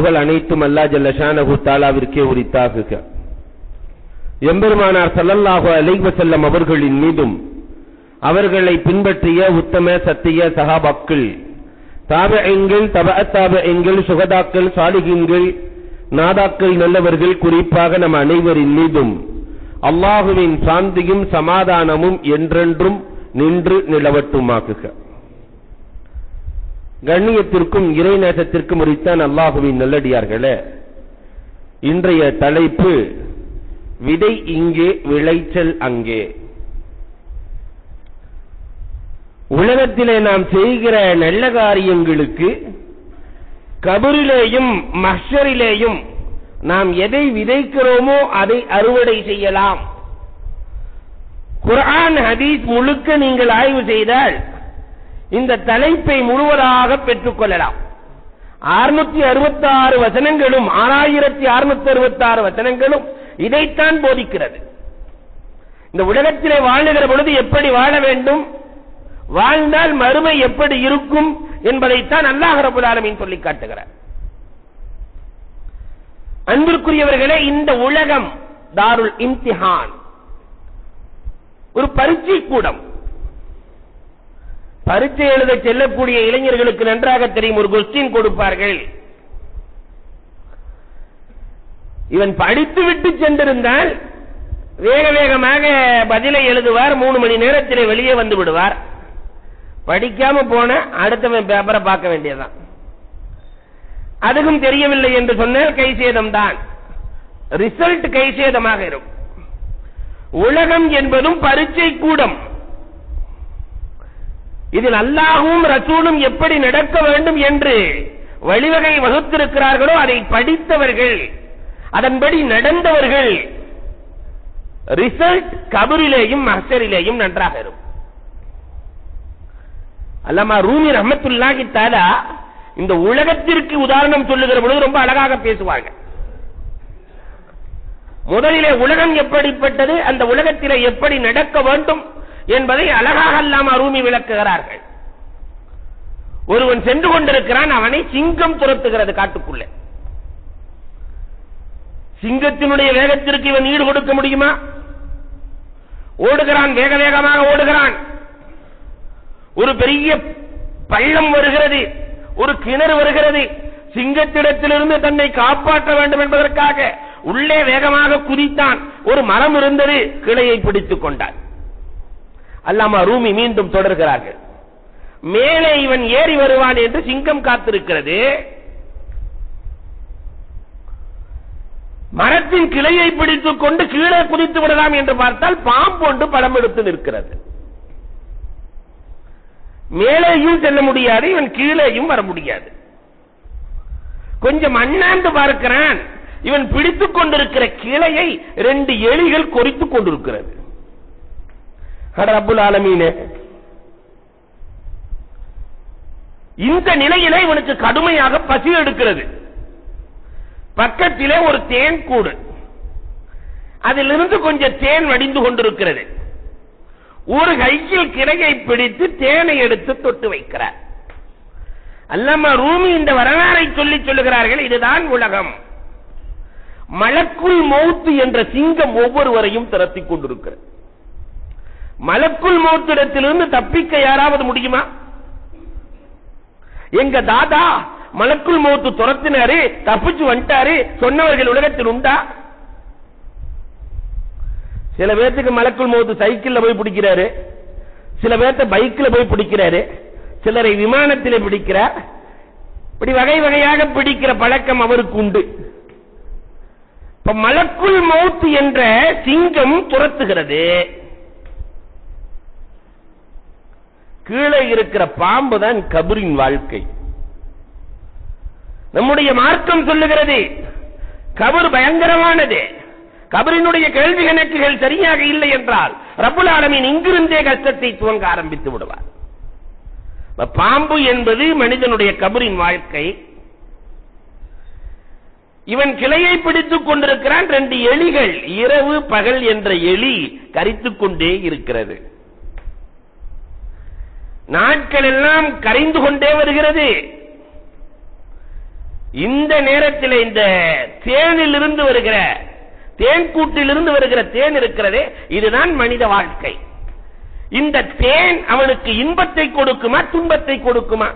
புகழ் அனைத்தும் அல்லா ஜல்லஷானஹு தாலாவிற்கே உரித்தாகுக. எம்பெருமானார் சல்லல்லாஹு அலைஹி வஸல்லம் அவர்களின் மீதும் அவர்களை பின்பற்றிய உத்தம சத்திய சகாபாக்கள் தாப எங்கள் தப தாப எங்கள் சுகதாக்கள் சாலிகிங்கள் நாதாக்கள் நல்லவர்கள் குறிப்பாக நம் அனைவரின் மீதும் அல்லாஹுவின் சாந்தியும் சமாதானமும் என்றென்றும் நின்று நிலவட்டுமாக்குக கண்ணியத்திற்கும் இறைநேசத்திற்கும் உரித்தான் அல்லாஹுவின் நல்லடியார்களே. இன்றைய தலைப்பு விதை இங்கே விளைச்சல் அங்கே. உலகத்திலே நாம் செய்கிற நல்ல காரியங்களுக்கு கபரிலேயும் மஷரிலேயும் நாம் எதை விதைக்கிறோமோ அதை அறுவடை செய்யலாம். குரான் ஹதீஸ் முழுக்க நீங்கள் ஆய்வு செய்தால் இந்த தலைப்பை முழுவதாக பெற்றுக்கொள்ளலாம் அறுநூத்தி அறுபத்தி ஆறு வசனங்களும் ஆறாயிரத்தி அறுநூத்தி அறுபத்தி ஆறு வசனங்களும் இதைத்தான் போதிக்கிறது. இந்த உலகத்திலே வாழுகிற பொழுது எப்படி வாழ வேண்டும்? வாழ்ந்தால் மறுமை எப்படி இருக்கும் என்பதைத்தான் அல்லாஹ் ரபுல் ஆலமீன் சொல்லி காட்டுகிறார். அன்பிற்குரியவர்களே இந்த உலகம் தாருல் இம்திஹான். ஒரு பரீட்சை கூடம். பரீட்சை எழுத செல்லக்கூடிய இளைஞர்களுக்கு நன்றாக தெரியும் ஒரு கொஸ்டின் கொடுப்பார்கள். இவன் படித்து விட்டு சென்றிருந்தால் வேக வேகமாக பதிலை எழுதுவார். மூணு மணி நேரத்திலே வெளியே வந்து விடுவார். படிக்காம போன அடுத்தவன் பேப்பரை பார்க்க வேண்டியதுதான். அதுவும் தெரியவில்லை என்று சொன்னால் கைசேதம் தான் ரிசல்ட் கைசேதமாக இருக்கும். உலகம் என்பதும் பரீட்சை கூடம். இதில் அல்லாஹும் ரசூலும் எப்படி நடக்க வேண்டும் என்று வழிவகை வகுத்திருக்கிறார்களோ அதை படித்தவர்கள் அதன்படி நடந்தவர்கள் ரிசல்ட் கபரிலேயும் மஹரிலேயும் நன்றாக இருக்கும். அல்லமா ரூமி ரஹமத்துல்லாஹி தாலா இந்த உலகத்திற்கு உதாரணம் சொல்லுகிற பொழுது ரொம்ப அழகாக பேசுவாங்க. முதலிலே உலகம் எப்படிப்பட்டது அந்த உலகத்திலே எப்படி நடக்க வேண்டும் என்பதை அழகாக அல்லாம ரூமி விளக்குகிறார்கள். ஒருவன் சென்று கொண்டிருக்கிறான் அவனை சிங்கம் துரத்துகிறது காட்டுக்குள்ளே. சிங்கத்தினுடைய வேகத்திற்கு இவன் ஈடு கொடுக்க முடியுமா? ஓடுகிறான் வேக வேகமாக ஓடுகிறான். ஒரு பெரிய பள்ளம் வருகிறது ஒரு கிணறு வருகிறது. சிங்கத்திடத்திலிருந்து தன்னை காப்பாற்ற வேண்டும் என்பதற்காக உள்ளே வேகமாக குதித்தான். ஒரு மரம் இருந்தது கிளையை பிடித்துக் கொண்டான். அல்லாமா ரூமி மீண்டும் தொடர்கிறார்கள். மேலே இவன் ஏறி வருவான் என்று சிங்கம் காத்திருக்கிறது. மரத்தின் கிளையை பிடித்துக் கொண்டு கீழே குதித்து விடலாம் என்று பார்த்தால் பாம்பு ஒன்று படம் எடுத்து நிற்கிறது. மேலேயும் செல்ல முடியாது இவன் கீழேயும் வர முடியாது. கொஞ்சம் அண்ணாந்து பார்க்கிறான். இவன் பிடித்துக் கொண்டிருக்கிற கிளையை ரெண்டு எலிகள் கொறித்துக் கொண்டிருக்கிறது. அபுல் ஆலமீனே. இந்த நிலையில இவனுக்கு கடுமையாக பசி எடுக்கிறது. பக்கத்திலே ஒரு தேன் கூடு. அதிலிருந்து கொஞ்சம் தேன் வடிந்து கொண்டிருக்கிறது. ஒரு கையில் கிரையை பிடித்து தேனை எடுத்து தொட்டு வைக்கிறார். அல்லாம ரூமி இந்த வரலாறை சொல்லி சொல்லுகிறார்கள் இதுதான் உலகம். மலக்குள் மௌத்து என்ற சிங்கம் ஒவ்வொருவரையும் திரத்திக் கொண்டிருக்கிறது. மலக்குள் மௌத்திடத்திலிருந்து தப்பிக்க யாராவது முடியுமா? எங்க தாதா மலக்குள் மௌத்து துரத்தினாரு தப்பிச்சு வந்துட்டாரு சொன்னவர்கள் உலகத்தில் உண்டா? சில பேர்த்துக்கு மலக்குள் மௌத்து சைக்கிள்ல போய் பிடிக்கிறாரு சில பேர்த்த பைக்கில் போய் பிடிக்கிறாரு சிலரை விமானத்தில் பிடிக்கிறார். இப்படி வகை வகையாக பிடிக்கிற பழக்கம் அவருக்கு உண்டு. இப்ப மலக்குள் மௌத்து என்ற சிங்கம் துரத்துகிறது. கீழே இருக்கிற பாம்பு தான் கபரின் வாழ்க்கை. நம்முடைய மார்க்கம் சொல்லுகிறது கபர் பயங்கரமானது. கபரினுடைய கேள்வி கணக்குகள் சரியாக இல்லை என்றால் ரப்புல் ஆலமீன் இங்கிருந்தே கஷ்டத்தை துவங்க ஆரம்பித்து விடுவார். பாம்பு என்பது மனிதனுடைய கபரின் வாழ்க்கை. இவன் கிளையை பிடித்துக் கொண்டிருக்கிறான் ரெண்டு எலிகள் இரவு பகல் என்ற எலி கரித்துக் கொண்டே இருக்கிறது. நாட்கள் எல்லாம் கரைந்து கொண்டே வருகிறது. இந்த நேரத்தில் இந்த தேனில் இருந்து வருகிற தேன் கூட்டிலிருந்து வருகிற தேன் இருக்கிறதே இதுதான் மனித வாழ்க்கை. இந்த தேன் அவனுக்கு இன்பத்தை கொடுக்குமா துன்பத்தை கொடுக்குமா?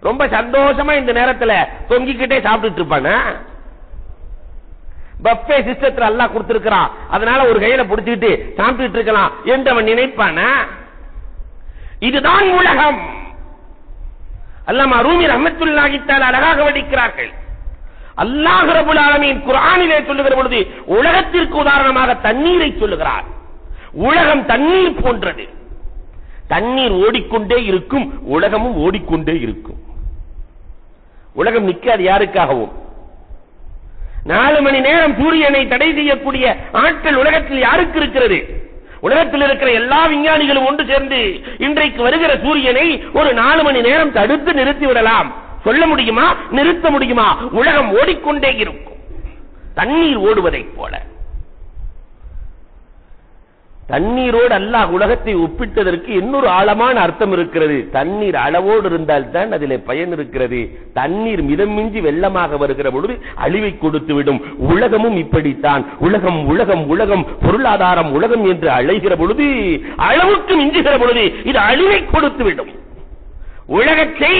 ரொம்ப சந்தோஷமா இந்த நேரத்தில் தொங்கிக்கிட்டே சாப்பிட்டுட்டு இருப்பானா? பஃபே சிஸ்டத்தில் எல்லாம் கொடுத்திருக்கிறான். அதனால ஒரு கையில பிடிச்சிக்கிட்டு சாப்பிட்டுட்டு இருக்கலாம் என்று அவன் நினைப்பானா? இதுதான் உலகம். அல்லாமா ரூமி ரஹமத்துல்லாஹி அழகாக வடிக்கிறார்கள் அல்லாஹ் ரபுல் ஆலமீன் குரானிலே சொல்லுகிற பொழுது உலகத்திற்கு உதாரணமாக தண்ணீரை சொல்லுகிறார். உலகம் தண்ணீர் போன்றது. தண்ணீர் ஓடிக்கொண்டே இருக்கும் உலகமும் ஓடிக்கொண்டே இருக்கும். உலகம் நிற்காது யாருக்காகவும். நாலு மணி நேரம் சூரியனை தடை செய்யக்கூடிய ஆட்கள் உலகத்தில் யாருக்கு இருக்கிறது? உலகத்தில் இருக்கிற எல்லா விஞ்ஞானிகளும் ஒன்று சேர்ந்து இன்றைக்கு வருகிற சூரியனை ஒரு நாலு மணி நேரம் தடுத்து நிறுத்தி விடலாம். சொல்ல முடியுமா? நிறுத்த முடியுமா? உலகம் ஓடிக்கொண்டே இருக்கும். தண்ணீர் ஓடுவதைப் போல. தண்ணீரோடு அல்லாஹ் உலகத்தை ஒப்பிட்டதற்கு இன்னொரு ஆழமான அர்த்தம் இருக்கிறது. தண்ணீர் அளவோடு இருந்தால் தான் பயன் இருக்கிறது. தண்ணீர் மிதமிஞ்சி வெள்ளமாக வருகிற பொழுது அழிவை கொடுத்து விடும் உலகமும் இப்படித்தான். உலகம் உலகம் உலகம் பொருளாதாரம் உலகம் என்று அழைகிற பொழுது அளவுக்கு மிஞ்சுகிற பொழுது இது அழிவை கொடுத்து விடும் உலகத்தை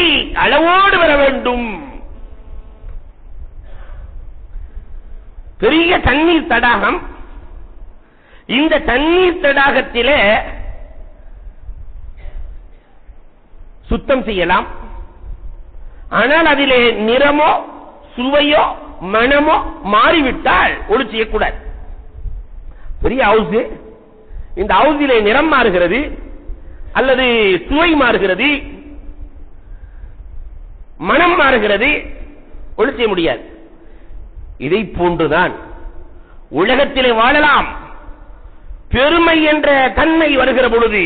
அளவோடு வர வேண்டும். பெரிய தண்ணீர் தடாகம் இந்த தண்ணீர் தடாகத்திலே சுத்தம் செய்யலாம். ஆனால் அதிலே நிறமோ சுவையோ மனமோ மாறிவிட்டால் ஒளி செய்யக்கூடாது. பெரிய ஹவுஸ். இந்த ஹவுஸிலே நிறம் மாறுகிறது. அல்லது சுவை மாறுகிறது. மனம் மாறுகிறது. ஒளி செய்ய முடியாது. இதை போன்றுதான் உலகத்திலே வாழலாம். பெருமை என்ற தன்மை வருகிற பொழுது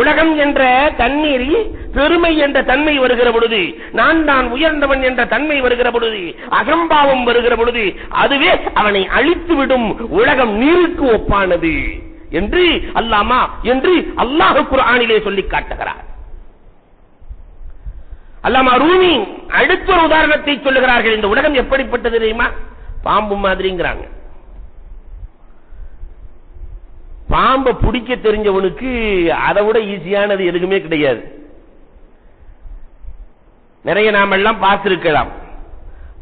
உலகம் என்ற தண்ணீரில் பெருமை என்ற தன்மை வருகிற பொழுது நான் தான் உயர்ந்தவன் என்ற தன்மை வருகிற பொழுது அகம்பாவம் வருகிற பொழுது அதுவே அவனை அழித்துவிடும் உலகம் நீருக்கு ஒப்பானது என்று அல்லாமா என்று அல்லாஹ் குரானிலே சொல்லி காட்டுகிறார். அல்லாமா ரூமி அடுத்த ஒரு உதாரணத்தை சொல்லுகிறார்கள் இந்த உலகம் எப்படிப்பட்டது தெரியுமா? பாம்பு மாதிரிங்கிறாங்க. பாம்பை பிடிக்க தெரிஞ்சவனுக்கு அதை விட ஈஸியானது எதுக்குமே கிடையாது. நிறைய நாமெல்லாம் பார்த்திருக்கலாம்.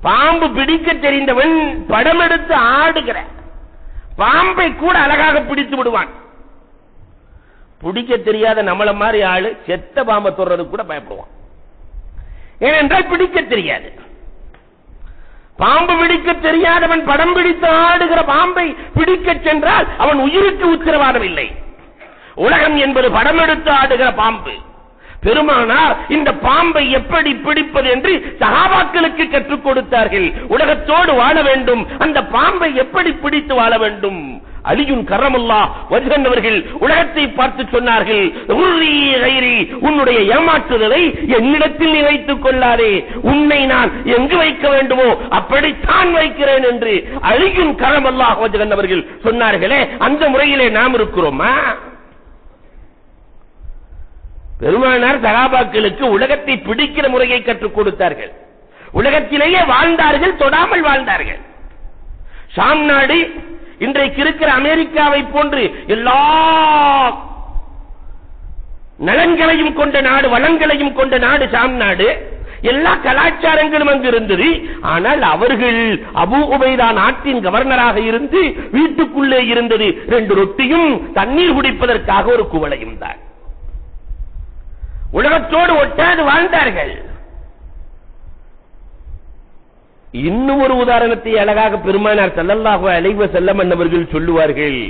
பாம்பு பிடிக்க தெரிந்தவன் படம் எடுத்து ஆடுகிற. பாம்பை கூட அழகாக பிடித்து விடுவான். பிடிக்க தெரியாத நம்மள மாதிரி ஆளு செத்த பாம்பை தொடர்றது கூட பயப்படுவான். ஏனென்றால் பிடிக்க தெரியாது. பாம்பு பிடிக்க தெரியாதவன் படம் பிடித்து ஆடுகிற பாம்பை பிடிக்க சென்றால் அவன் உயிருக்கு உத்தரவாதம் இல்லை. உலகம் என்பது படம் எடுத்து ஆடுகிற பாம்பு. பெருமானார் இந்த பாம்பை எப்படி பிடிப்பது என்று சகாபாக்களுக்கு கற்றுக் கொடுத்தார்கள். உலகத்தோடு வாழ வேண்டும். அந்த பாம்பை எப்படி பிடித்து வாழ வேண்டும்? அலியுன் கரமல்லா வஜ்கன் அவர்கள் உலகத்தை பார்த்து சொன்னார்கள் உன்னுடைய ஏமாற்றுதலை என்னிடத்தில் நீ வைத்துக் கொள்ளாதே. உன்னை நான் எங்கு வைக்க வேண்டுமோ அப்படித்தான் வைக்கிறேன் என்று அழியும் கரமல்லா வஜ்கன் அவர்கள் சொன்னார்களே அந்த முறையிலே நாம் இருக்கிறோமா? பெருமானார் சகாபாக்களுக்கு உலகத்தை பிடிக்கிற முறையை கற்றுக் கொடுத்தார்கள். உலகத்திலேயே வாழ்ந்தார்கள் தொடாமல் வாழ்ந்தார்கள். ஷாம் நாடு இன்றைக்கு இருக்கிற அமெரிக்காவை போன்று எல்லா நலன்களையும் கொண்ட நாடு வளங்களையும் கொண்ட நாடு சாம் நாடு எல்லா கலாச்சாரங்களும் அங்கு இருந்தது. ஆனால் அவர்கள் அபு உபைதா நாட்டின் கவர்னராக இருந்து வீட்டுக்குள்ளே இருந்தது. ரெண்டு ரொட்டியும் தண்ணீர் குடிப்பதற்காக ஒரு குவளையும் தான். உலகத்தோடு ஒட்டாது வாழ்ந்தார்கள். இன்னும் ஒரு உதாரணத்தை அழகாக பெருமானார் செல்லல்லாக அழைவ செல்லம் அவர்கள் சொல்லுவார்கள்.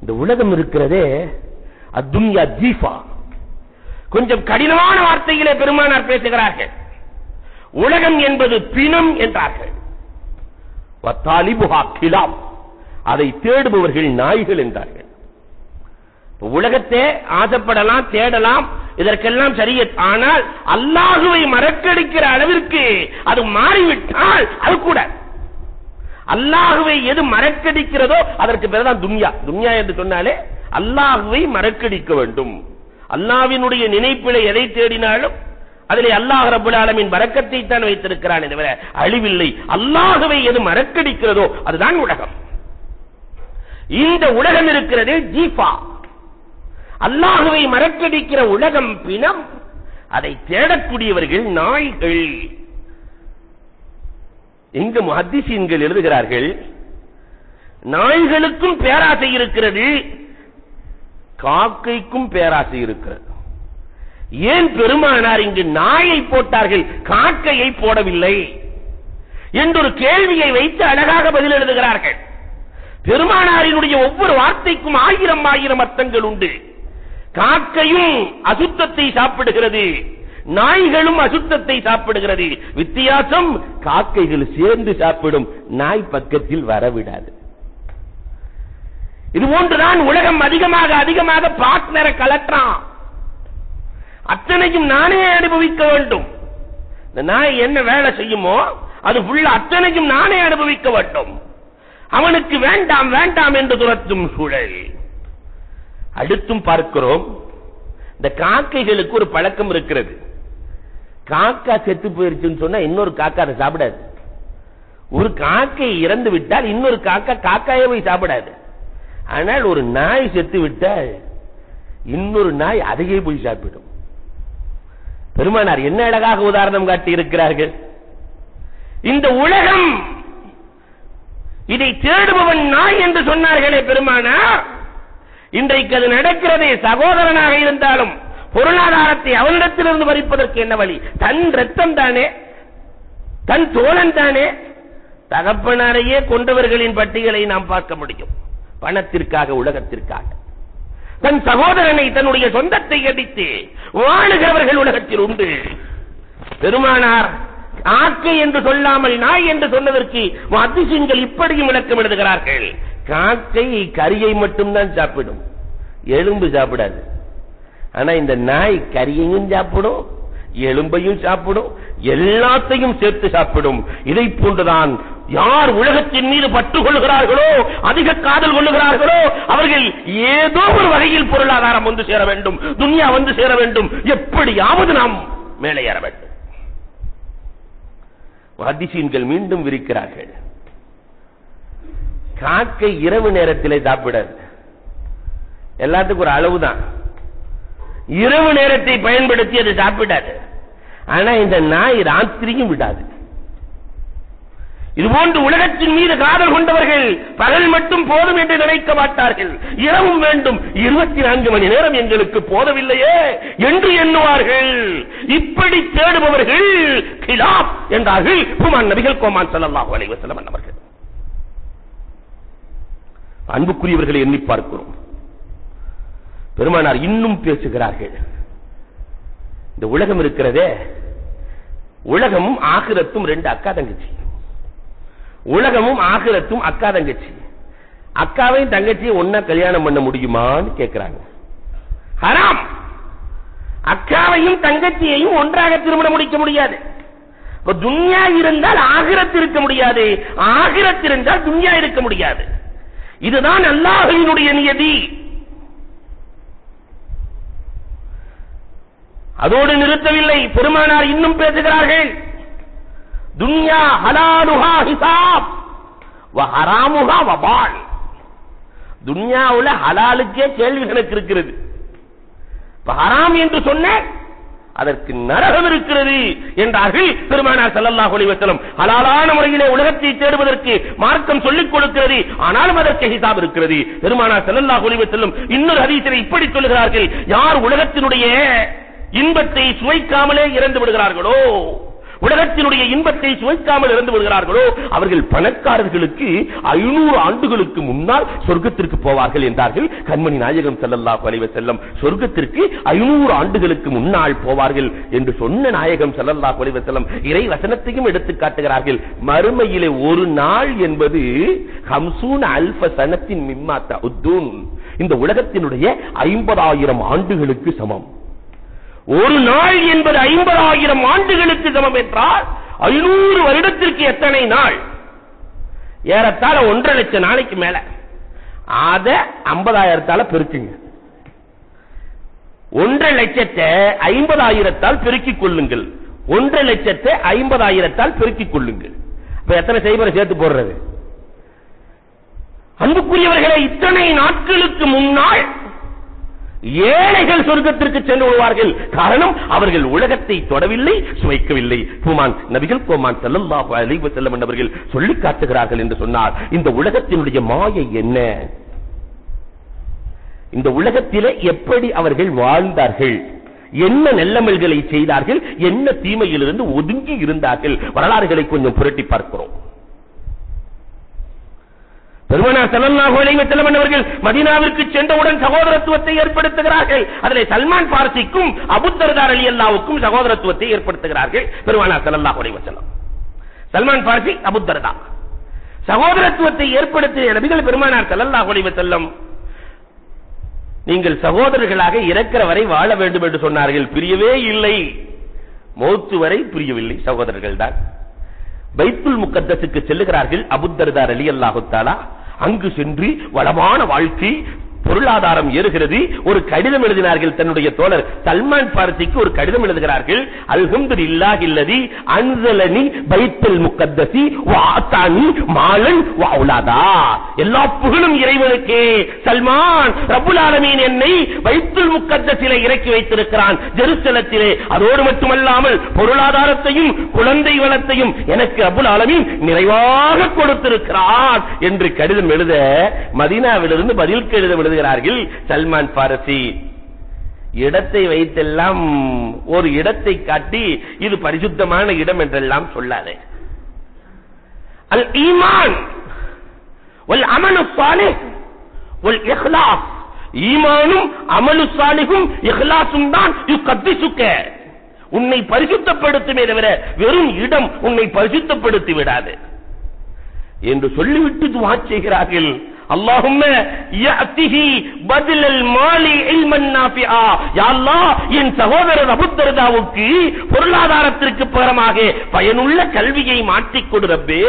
இந்த உலகம் இருக்கிறதே அத்துன்யா ஜீஃபா கொஞ்சம் கடினமான வார்த்தைகளை பெருமானார் பேசுகிறார்கள். உலகம் என்பது பிணம் என்றார்கள். கிலாம் அதை தேடுபவர்கள் நாய்கள் என்றார்கள். உலகத்தை ஆசைப்படலாம் தேடலாம் இதற்கெல்லாம் சரிய ஆனால் அல்லாஹுவை மறக்கடிக்கிற அளவிற்கு அது மாறிவிட்டால் அது கூட. அல்லாஹுவை எது மறக்கடிக்கிறதோ அதற்கு பிறதான் துன்யா. துன்யா என்று சொன்னாலே அல்லாஹுவை மறக்கடிக்க வேண்டும். அல்லாவினுடைய நினைப்பில எதை தேடினாலும் அதிலே அல்லாஹ் ரபுல் ஆலமின் பரக்கத்தை தான் வைத்திருக்கிறான் தவிர அழிவில்லை. அல்லாஹுவை எது மறக்கடிக்கிறதோ அதுதான் உலகம். இந்த உலகம் இருக்கிறதே ஜீஃபா. அல்லாஹுவை மறக்கடிக்கிற உலகம் பிணம். அதை தேடக்கூடியவர்கள் நாய்கள். இங்கு முஹத்திசீன்கள் எழுதுகிறார்கள் நாய்களுக்கும் பேராசை இருக்கிறது காக்கைக்கும் பேராசை இருக்கிறது. ஏன் பெருமானார் இங்கு நாயை போட்டார்கள் காக்கையை போடவில்லை? என்றொரு கேள்வியை வைத்து அழகாக பதில் எழுதுகிறார்கள். பெருமானாரினுடைய ஒவ்வொரு வார்த்தைக்கும் ஆயிரம் ஆயிரம் அர்த்தங்கள் உண்டு. காக்கையும் அசுத்தத்தை சாப்பிடுகிறது. நாய்களும் அசுத்தத்தை சாப்பிடுகிறது. வித்தியாசம் காக்கைகள் சேர்ந்து சாப்பிடும். நாய் பக்கத்தில் வரவிடாது. இது போன்றுதான் உலகம் அதிகமாக அதிகமாக பார்ட்னரை கலற்றான். அத்தனையும் நானே அனுபவிக்க வேண்டும். இந்த நாய் என்ன வேலை செய்யுமோ அது உள்ள அத்தனையும் நானே அனுபவிக்க வேண்டும். அவனுக்கு வேண்டாம் வேண்டாம் என்று துரத்தும் சூழல். அடுத்தும் பார்க்கிறோம். இந்த காக்கைகளுக்கு ஒரு பழக்கம் இருக்கிறது. காக்கா செத்து போயிருச்சுன்னு சொன்னா இன்னொரு காக்கா அதை சாப்பிடாது. ஒரு காக்கை இறந்து விட்டால் இன்னொரு காக்கா காக்காயே போய் சாப்பிடாது. ஆனால் ஒரு நாய் செத்து விட்டால் இன்னொரு நாய் அதையே போய் சாப்பிடும். பெருமானார் என்ன அழகாக உதாரணம் காட்டி இருக்கிறார்கள் இந்த உலகம் இதை தேடுபவன் நாய் என்று சொன்னார்களே பெருமானார். இன்றைக்கு அது நடக்கிறதே சகோதரனாக இருந்தாலும் பொருளாதாரத்தை அவனிடத்திலிருந்து பறிப்பதற்கு என்ன வழி? தன் ரத்தம் தானே? தன் தோழன் தானே? தகப்பனாரையே கொண்டவர்களின் பட்டியலை நாம் பார்க்க முடியும். பணத்திற்காக உலகத்திற்காக. தன் சகோதரனை தன்னுடைய சொந்தத்தை அடித்து வாழுகிறவர்கள் உலகத்தில் உண்டு. பெருமானார் ஆக்கை என்று சொல்லாமல் நாய் என்று சொன்னதற்கு அதிசயங்கள் இப்படியும் விளக்கம் எழுதுகிறார்கள். காக்கை கரியை மட்டும்தான் சாப்பிடும். எலும்பு சாப்பிடாது. ஆனா இந்த நாய் கரியையும் சாப்பிடும் எலும்பையும் சாப்பிடும் எல்லாத்தையும் சேர்த்து சாப்பிடும். இதை போன்றுதான் யார் உலகத்தின் மீது பற்று கொள்ளுகிறார்களோ அதிக காதல் கொள்ளுகிறார்களோ அவர்கள் ஏதோ ஒரு வகையில் பொருளாதாரம் வந்து சேர வேண்டும் துனியா வந்து சேர வேண்டும். எப்படியாவது நாம் மேலே ஏற வேண்டும். அதிசீன்கள் மீண்டும் விரிக்கிறார்கள். காக்கை இரவு நேரத்திலே சாப்பிடாது. எல்லாத்துக்கும் ஒரு அளவுதான். இரவு நேரத்தை பயன்படுத்தி அது சாப்பிடாது. ஆனா இந்த நாய் ராத்திரியும் விடாது. இதுபோன்று உலகத்தின் மீது காதல் கொண்டவர்கள் பகல் மட்டும் போதும் என்று நினைக்க மாட்டார்கள். இரவும் வேண்டும். இருபத்தி நான்கு மணி நேரம் எங்களுக்கு போதவில்லையே என்று எண்ணுவார்கள். இப்படி தேடுபவர்கள் கிலாப் என்றார்கள். குமான் நபிகள் கோமான் ஸல்லல்லாஹு அலைவசலம் அவர்கள். அன்புக்குரியவர்களை எண்ணி பார்க்கிறோம். பெருமானார் இன்னும் பேசுகிறார்கள். இந்த உலகம் இருக்கிறதே. உலகமும் ஆகிரத்தும் ரெண்டு அக்கா தங்கச்சி. உலகமும் ஆகிரத்தும் அக்கா தங்கச்சி. அக்காவையும் தங்கச்சியும் ஒன்னா கல்யாணம் பண்ண முடியுமான்னு கேட்கிறாங்க ஹராம்! அக்காவையும் தங்கச்சியையும் ஒன்றாக திருமணம் முடிக்க முடியாது. துன்யா இருந்தால் ஆகிரத்து இருக்க முடியாது. ஆகிரத்து இருந்தால் துன்யா இருக்க முடியாது. இதுதான் அல்லாஹினுடைய நியதி. அதோடு நிறுத்தவில்லை. பெருமானார் இன்னும் பேசுகிறார்கள். துன்யா ஹலாலுஹா ஹிசாப் ஹராமுகா ஹராமுஹா வபால் துன்யாவுல ஹலாலுக்கே கேள்வி கணக்கு இருக்கிறது. ஹராம் என்று சொன்ன அதற்கு நரகம் இருக்கிறது என்றார்கள் பெருமானார் செல்லல்லா ஒளிவசலம் வஸல்லம். ஹலாலான முறையிலே உலகத்தை தேடுவதற்கு மார்க்கம் சொல்லிக் கொடுக்கிறது ஆனாலும் அதற்கு ஹிசாப் இருக்கிறது. பெருமானார் செல்லல்லா ஒளிவசலம் இன்னொரு ஹதீஸிலே இப்படி சொல்லுகிறார்கள் யார் உலகத்தினுடைய இன்பத்தை சுவைக்காமலே இறந்து விடுகிறார்களோ? உலகத்தினுடைய இன்பத்தை சுவைக்காமல் இறந்து விடுகிறார்களோ அவர்கள் பணக்காரர்களுக்கு ஐநூறு ஆண்டுகளுக்கு முன்னால் சொர்க்கத்திற்கு போவார்கள் என்றார்கள். கண்மணி நாயகம் செல்லல்லா அலைஹி செல்லம் சொர்க்கத்திற்கு ஐநூறு ஆண்டுகளுக்கு முன்னால் போவார்கள் என்று சொன்ன நாயகம் செல்லல்லா அலைஹி செல்லம் இறை வசனத்தையும் எடுத்து காட்டுகிறார்கள். மறுமையிலே ஒரு நாள் என்பது ஹம்சூன் அல்ப சனத்தின் மிம்மா உத்தூன். இந்த உலகத்தினுடைய ஐம்பதாயிரம் ஆண்டுகளுக்கு சமம். ஒரு நாள் என்பது ஐம்பதாயிரம் ஆண்டுகளுக்கு சமம் என்றால் ஐநூறு வருடத்திற்கு எத்தனை நாள்? ஏறத்தாழ ஒன்றரை லட்சம் நாளைக்கு மேல. அத ஐம்பதாயிரத்தால பெருக்குங்க. ஒன்றரை லட்சத்தை ஐம்பதாயிரத்தால் பெருக்கிக் கொள்ளுங்கள். ஒன்றரை லட்சத்தை ஐம்பதாயிரத்தால் பெருக்கிக் கொள்ளுங்கள். இப்ப எத்தனை செய்வரை சேர்த்து போடுறது? அன்புக்குரியவர்களை இத்தனை நாட்களுக்கு முன்னால் ஏழைகள் சொர்க்கத்திற்கு சென்று விடுவார்கள். காரணம் அவர்கள் உலகத்தை தொடவில்லை சுவைக்கவில்லை. பூமான் நபிகள் கோமான் ஸல்லல்லாஹு அலைஹி செல்லம் என்பவர்கள் சொல்லி காட்டுகிறார்கள் என்று சொன்னார் இந்த உலகத்தினுடைய மாயை என்ன? இந்த உலகத்திலே எப்படி அவர்கள் வாழ்ந்தார்கள்? என்ன நல்லமல்களை செய்தார்கள்? என்ன தீமையிலிருந்து ஒதுங்கி இருந்தார்கள்? வரலாறுகளை கொஞ்சம் புரட்டி பார்க்கிறோம். பெருமனா ஸல்லல்லாஹு அலைஹி வஸல்லம் அவர்கள் மதீனாவிற்கு சென்றவுடன் சகோதரத்துவத்தை ஏற்படுத்துகிறார்கள். அதிலே சல்மான் பார்சிக்கும் அபூ அலி அல்லாவுக்கும் சகோதரத்துவத்தை ஏற்படுத்துகிறார்கள் பெருமானா ஸல்லல்லாஹு அலைஹி வஸல்லம். சல்மான் பார்சி அபுத்தர்தா தர்தா. சகோதரத்துவத்தை ஏற்படுத்திய நபிகள் பெருமானார் சல்லல்லாஹு அலைஹி வஸல்லம் நீங்கள் சகோதரர்களாக இறக்கிற வரை வாழ வேண்டும் என்று சொன்னார்கள். பிரியவே இல்லை. மௌத்து வரை பிரியவில்லை. சகோதரர்கள் தான். பைத்துல் முக்கத்தசுக்கு செல்லுகிறார்கள் அபுத்தர்தார் அலி அல்லாஹு தாலா அங்கு சென்று வளமான வாழ்க்கை பொருளாதாரம் ஏறுகிறது ஒரு கடிதம் எழுதினார்கள் தன்னுடைய தோழர். சல்மான் பார்த்திக்கு ஒரு கடிதம் எழுதுகிறார்கள் அல்ஹம்துலில்லாஹி இல்லதி அன்சலனி பைத்தல் முக்கத்தசி வாத்தானி மாலன் வாவுலாதா எல்லா புகழும் இறைவனுக்கே. சல்மான் ரபுல் ஆலமீன் என்னை பைத்துல் முக்கத்தசில இறக்கி வைத்திருக்கிறான். ஜெருசலத்திலே. அதோடு மட்டுமல்லாமல் பொருளாதாரத்தையும் குழந்தை வளத்தையும் எனக்கு அபுல் ஆலமீன் நிறைவாக கொடுத்திருக்கிறான் என்று கடிதம் எழுத மதீனாவிலிருந்து பதில் கடிதம் எழுதுகிறார்கள் சல்மான் பாரசி இடத்தை வைத்தெல்லாம் ஒரு இடத்தை காட்டி இது பரிசுத்தமான இடம் என்றெல்லாம் சொல்லாதே. அல் ஈமான் வல் அமலு சாலிஹ் வல் இஹ்லாஸ். ஈமானும் அமலு சாலிகும் இஹ்லாசும் தான் கத்தி சுக்க உன்னை பரிசுத்தப்படுத்துமே தவிர வெறும் இடம் உன்னை பரிசுத்தப்படுத்தி விடாது. என்று சொல்லிவிட்டு துவா செய்கிறார்கள். என் சகோதரர் அபுத்தர்தாவுக்கு பொருளாதாரத்திற்கு பகரமாக பயனுள்ள கல்வியை மாற்றிக் கொடுறப்பே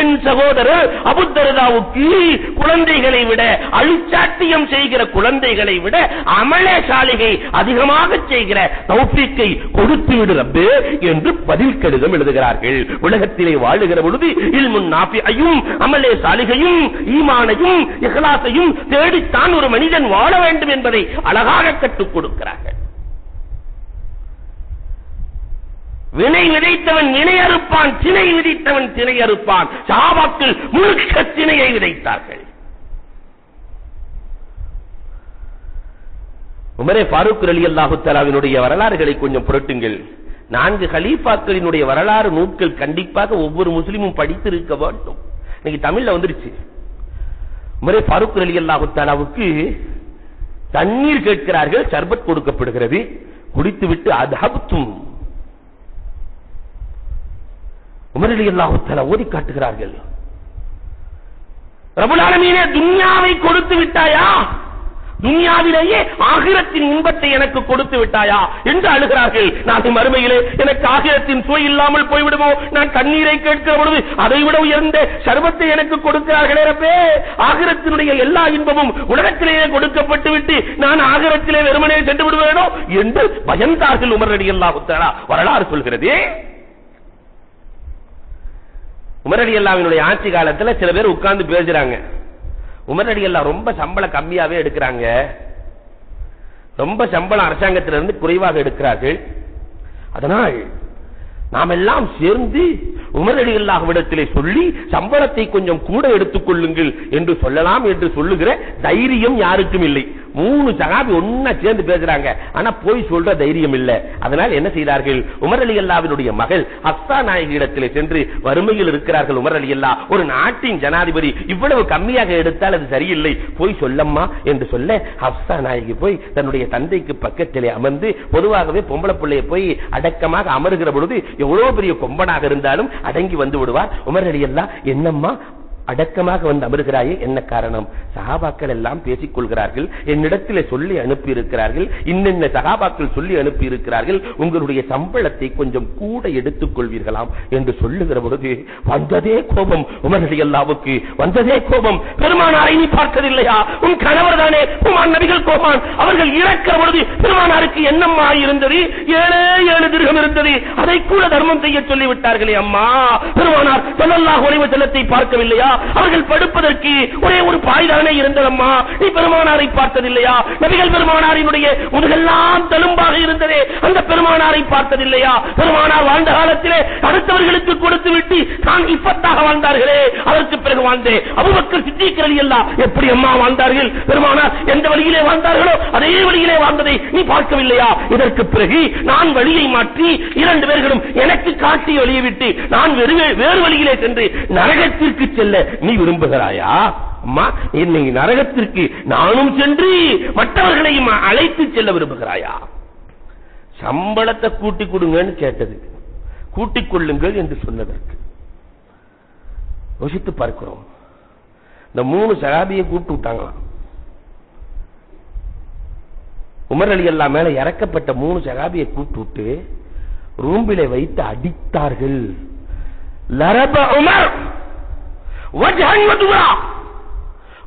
என் சகோதரர் அபுத்தருதாவுக்கு குழந்தைகளை விட அழிச்சாட்டியம் செய்கிற குழந்தைகளை விட அமலசாலிகை அதிகமாக செய்கிற தௌஃபிக்கை கொடுத்து விடுறப்பு என்று பதில் கடிதம் எழுதுகிறார்கள். உலகத்திலே வாழுகிற பொழுது இல்முன் நாபி ஐயும் அமலே சாலிகையும் ஈமானையும் இஹ்லாசையும் தேடித்தான் ஒரு மனிதன் வாழ வேண்டும் என்பதை அழகாக கற்றுக் கொடுக்கிறார்கள். வினை விதைத்தவன் வினை அறுப்பான் திணை விதித்தவன் திணை அறுப்பான். சாபாக்கள் முழுக்க திணையை விதைத்தார்கள். உமரே பாரூக் அலி அல்லாஹுத்தலாவினுடைய வரலாறுகளை கொஞ்சம் புரட்டுங்கள். நான்கு ஹலீஃபாக்களினுடைய வரலாறு நூல்கள் கண்டிப்பாக ஒவ்வொரு முஸ்லீமும் படித்திருக்க வேண்டும். இன்னைக்கு தமிழ்ல வந்துருச்சு. முறை ஃபாரூக் அலி அல்லாஹு தண்ணீர் கேட்கிறார்கள் சர்பத் கொடுக்கப்படுகிறது. குடித்துவிட்டு அதஹப்தும். உமரலி அலி அல்லாஹு தஆலா ஓதி காட்டுகிறார்கள். ரபுல் ஆலமீனே துன்யாவை கொடுத்து விட்டாயா துன்யாவிலேயே ஆகிரத்தின் இன்பத்தை எனக்கு கொடுத்து விட்டாயா என்று அழுகிறார்கள். நான் மறுமையிலே எனக்கு ஆகிரத்தின் சுவை இல்லாமல் போய்விடுமோ? நான் தண்ணீரை கேட்கிற பொழுது அதை விட உயர்ந்த சர்வத்தை எனக்கு கொடுக்கிறார்களே ரப்பே. ஆகிரத்தினுடைய எல்லா இன்பமும் உலகத்திலேயே கொடுக்கப்பட்டு விட்டு நான் ஆகிரத்திலே வெறுமனே சென்று விடுவேனோ என்று பயந்தார்கள் உமர் அலி அல்லாஹு வரலாறு சொல்கிறதே. உமரடி அல்லாவினுடைய ஆட்சி காலத்துல சில பேர் உட்கார்ந்து பேசுறாங்க. உமர் அலி ரொம்ப சம்பளம் கம்மியாவே எடுக்கிறாங்க. ரொம்ப சம்பளம் அரசாங்கத்திலிருந்து குறைவாக எடுக்கிறார்கள். அதனால் நாம் எல்லாம் சேர்ந்து உமர் விடத்திலே சொல்லி சம்பளத்தை கொஞ்சம் கூட எடுத்துக் கொள்ளுங்கள் என்று சொல்லலாம் என்று சொல்லுகிற தைரியம் யாருக்கும் இல்லை. மூணு சகாபி ஒன்னா சேர்ந்து பேசுறாங்க. ஆனா போய் சொல்ற தைரியம் இல்ல. அதனால் என்ன செய்தார்கள்? உமர் அலி அல்லாவினுடைய மகள் அஸ்தா நாயகி இடத்திலே சென்று வறுமையில் இருக்கிறார்கள் உமர் அலி அல்லா ஒரு நாட்டின் ஜனாதிபதி இவ்வளவு கம்மியாக எடுத்தால் அது சரியில்லை. போய் சொல்லம்மா என்று சொல்ல ஹப்சா நாயகி போய் தன்னுடைய தந்தைக்கு பக்கத்திலே அமர்ந்து பொதுவாகவே பொம்பளை பிள்ளையை போய் அடக்கமாக அமருகிற பொழுது எவ்வளவு பெரிய கொம்பனாக இருந்தாலும் அடங்கி வந்து விடுவார். உமர் அலி அல்லா என்னம்மா அடக்கமாக வந்து அமர்கிறாயே என்ன காரணம்? சகாபாக்கள் எல்லாம் பேசிக் கொள்கிறார்கள் என்னிடத்தில் சொல்லி அனுப்பி இருக்கிறார்கள் இன்னென்ன சகாபாக்கள் சொல்லி அனுப்பி இருக்கிறார்கள் உங்களுடைய சம்பளத்தை கொஞ்சம் கூட எடுத்துக் கொள்வீர்களாம் என்று சொல்லுகிற பொழுது வந்ததே கோபம் உமரடி அல்லாவுக்கு வந்ததே கோபம். பெருமானாரை நீ பார்க்கவில்லையா உன் கணவர் தானே உமான் நபிகள் கோமான். அவர்கள் இறக்கிற பொழுது பெருமானாருக்கு என்னம்மா இருந்தது? ஏழே ஏழு திருகம் இருந்தது. அதை கூட தர்மம் செய்ய சொல்லிவிட்டார்களே அம்மா. பெருமானார் சொல்லல்லா அலைஹி செல்லத்தை பார்க்கவில்லையா? அவர்கள் படுப்பதற்கு ஒரே ஒரு பாய்தானே இருந்ததம்மா? நீ பெருமானாரை பார்த்ததில்லையா? நபிகள் பெருமானாரினுடைய முதுகெல்லாம் தழும்பாக இருந்ததே. அந்த பெருமானாரை பார்த்ததில்லையா? பெருமானார் வாழ்ந்த காலத்திலே அடுத்தவர்களுக்கு கொடுத்து விட்டு தான் இப்பத்தாக வாழ்ந்தார்களே. அதற்கு பிறகு வாழ்ந்தே. அபூபக்கர் சித்திக் ரலியல்லாஹ் எப்படி அம்மா வாழ்ந்தார்கள்? பெருமானார் எந்த வழியிலே வாழ்ந்தார்களோ அதே வழியிலே வாழ்ந்ததை நீ பார்க்கவில்லையா? இதற்கு பிறகு நான் வழியை மாற்றி இரண்டு பேர்களும் எனக்கு காட்டிய வழியை விட்டு நான் வேறு வழியிலே சென்று நரகத்திற்கு செல்ல நீ விரும்புகிறாயா? அம்மா என்னை நரகத்திற்கு நானும் சென்று மற்றவர்களையும் அழைத்து செல்ல விரும்புகிறாயா? சம்பளத்தை கூட்டிக் கொடுங்கன்னு கேட்டது கூட்டிக் கொள்ளுங்கள் என்று சொன்னதற்கு. யோசித்து பார்க்கிறோம். இந்த மூணு சகாபியை கூப்பிட்டு விட்டாங்களாம். உமர் அலி அல்லா மேல இறக்கப்பட்ட மூணு சகாபியை கூப்பிட்டு விட்டு ரூம்பிலே வைத்து அடித்தார்கள். லரப உமர்!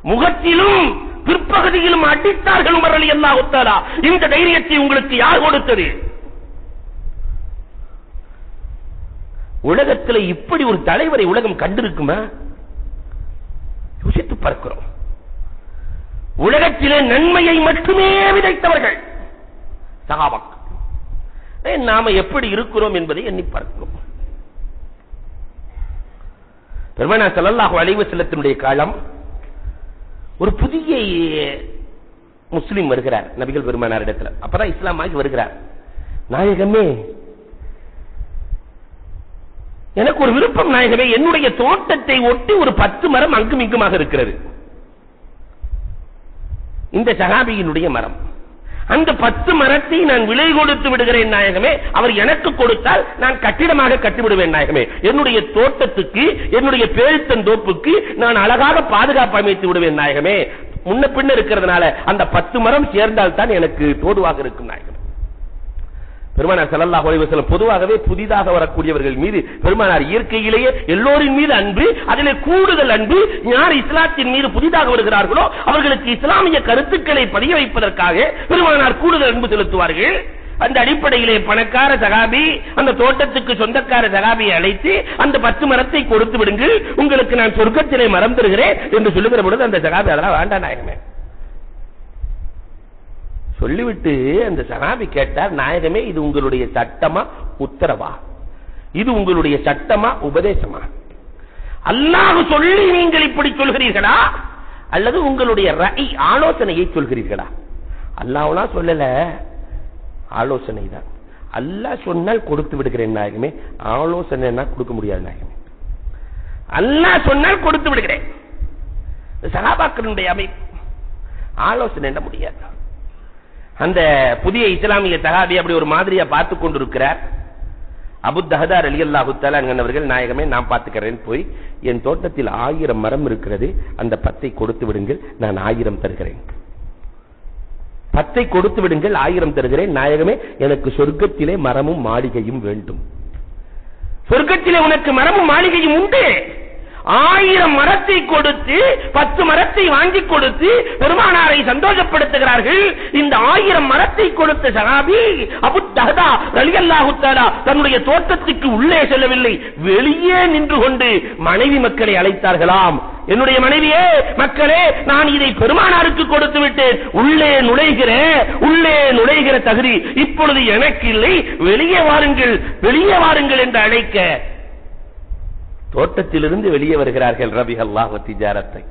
முகத்திலும் பிற்பகுதியிலும் அடித்தார்கள் உமர் அலி அல்லா உத்தாலா இந்த தைரியத்தை உங்களுக்கு யார் கொடுத்தது? உலகத்தில் இப்படி ஒரு தலைவரை உலகம் கண்டிருக்குமா? யோசித்து பார்க்கிறோம். உலகத்திலே நன்மையை மட்டுமே விதைத்தவர்கள். சகாபாக்கள். நாம எப்படி இருக்கிறோம் என்பதை எண்ணி பார்க்கிறோம். பெருமானா ஸல்லல்லாஹு அலைவு செல்லத்தினுடைய காலம் ஒரு புதிய முஸ்லிம் வருகிறார் நபிகள் பெருமானார் இடத்துல அப்பதான் இஸ்லாமாகி வருகிறார். நாயகமே எனக்கு ஒரு விருப்பம் நாயகமே என்னுடைய தோட்டத்தை ஒட்டி ஒரு பத்து மரம் அங்கும் இங்குமாக இருக்கிறது. இந்த சகாபியினுடைய மரம். அந்த பத்து மரத்தை நான் விலை கொடுத்து விடுகிறேன் நாயகமே. அவர் எனக்கு கொடுத்தால் நான் கட்டிடமாக கட்டிவிடுவேன் நாயகமே. என்னுடைய தோட்டத்துக்கு என்னுடைய பேழ்த்தந்தோப்புக்கு நான் அழகாக பாதுகாப்பு அமைத்து விடுவேன் நாயகமே. முன்ன பின்ன இருக்கிறதுனால அந்த பத்து மரம் சேர்ந்தால் தான் எனக்கு தோடுவாக இருக்கும் நாயகம். பெருமானார் செல்லல்லா அலைஹி வஸல்லம் பொதுவாகவே புதிதாக வரக்கூடியவர்கள் மீது பெருமானார் இயற்கையிலேயே எல்லோரின் மீது அன்பு அதிலே கூடுதல் அன்பு யார் இஸ்லாத்தின் மீது புதிதாக வருகிறார்களோ அவர்களுக்கு இஸ்லாமிய கருத்துக்களை பதிய வைப்பதற்காக பெருமானார் கூடுதல் அன்பு செலுத்துவார்கள். அந்த அடிப்படையிலே பணக்கார சகாபி அந்த தோட்டத்துக்கு சொந்தக்கார சகாபியை அழைத்து அந்த பத்து மரத்தை கொடுத்து விடுங்கள் உங்களுக்கு நான் சொர்க்கத்திலே மரம் தருகிறேன் என்று சொல்லுகிற பொழுது அந்த சகாபி அதெல்லாம் வேண்டாம் நாயகமே. சொல்லிவிட்டு அந்த சனாபி கேட்டார் நாயகமே இது உங்களுடைய சட்டமா உத்தரவா? இது உங்களுடைய சட்டமா உபதேசமா? அல்லாஹ் சொல்லி நீங்கள் இப்படி சொல்கிறீர்களா? அல்லது உங்களுடைய ரை ஆலோசனையை சொல்கிறீர்களா? அல்லாவெல்லாம் சொல்லல. ஆலோசனை தான். அல்லா சொன்னால் கொடுத்து விடுகிறேன் நாயகமே. ஆலோசனை கொடுக்க முடியாது நாயகமே. அல்லாஹ் சொன்னால் கொடுத்து விடுகிறேன். சகாபாக்களுடைய அமைப்பு. ஆலோசனை என்ன முடியாது. அந்த புதிய இஸ்லாமிய தகாபி அப்படி ஒரு மாதிரியா பார்த்து கொண்டிருக்கிறார். அபு தஹதார் அலி அல்லாஹு அவர்கள் நாயகமே நான் பார்த்துக்கிறேன் போய் என் தோட்டத்தில் ஆயிரம் மரம் இருக்கிறது அந்த பத்தை கொடுத்து விடுங்கள் நான் ஆயிரம் தருகிறேன். பத்தை கொடுத்து விடுங்கள் ஆயிரம் தருகிறேன் நாயகமே எனக்கு சொர்க்கத்திலே மரமும் மாளிகையும் வேண்டும். சொர்க்கத்திலே உனக்கு மரமும் மாளிகையும் உண்டு. ஆயிரம் மரத்தை கொடுத்து பத்து மரத்தை வாங்கி கொடுத்து பெருமானாரை சந்தோஷப்படுத்துகிறார்கள். இந்த ஆயிரம் மரத்தை கொடுத்த சகாபி அபு தஹதா ரலியல்லாஹு தஆலா தன்னுடைய தோட்டத்துக்கு உள்ளே செல்லவில்லை. வெளியே நின்று கொண்டு மனைவி மக்களை அழைத்தார்களாம். என்னுடைய மனைவியே மக்களே நான் இதை பெருமானாருக்கு கொடுத்து விட்டேன். உள்ளே நுழைகிற உள்ளே நுழைகிற தகுதி இப்பொழுது எனக்கு இல்லை. வெளியே வாருங்கள் வெளியே வாருங்கள் என்று அழைக்க தோட்டத்திலிருந்து வெளியே வருகிறார்கள் ரபி அல்லாஹ் திஜாரத்தை.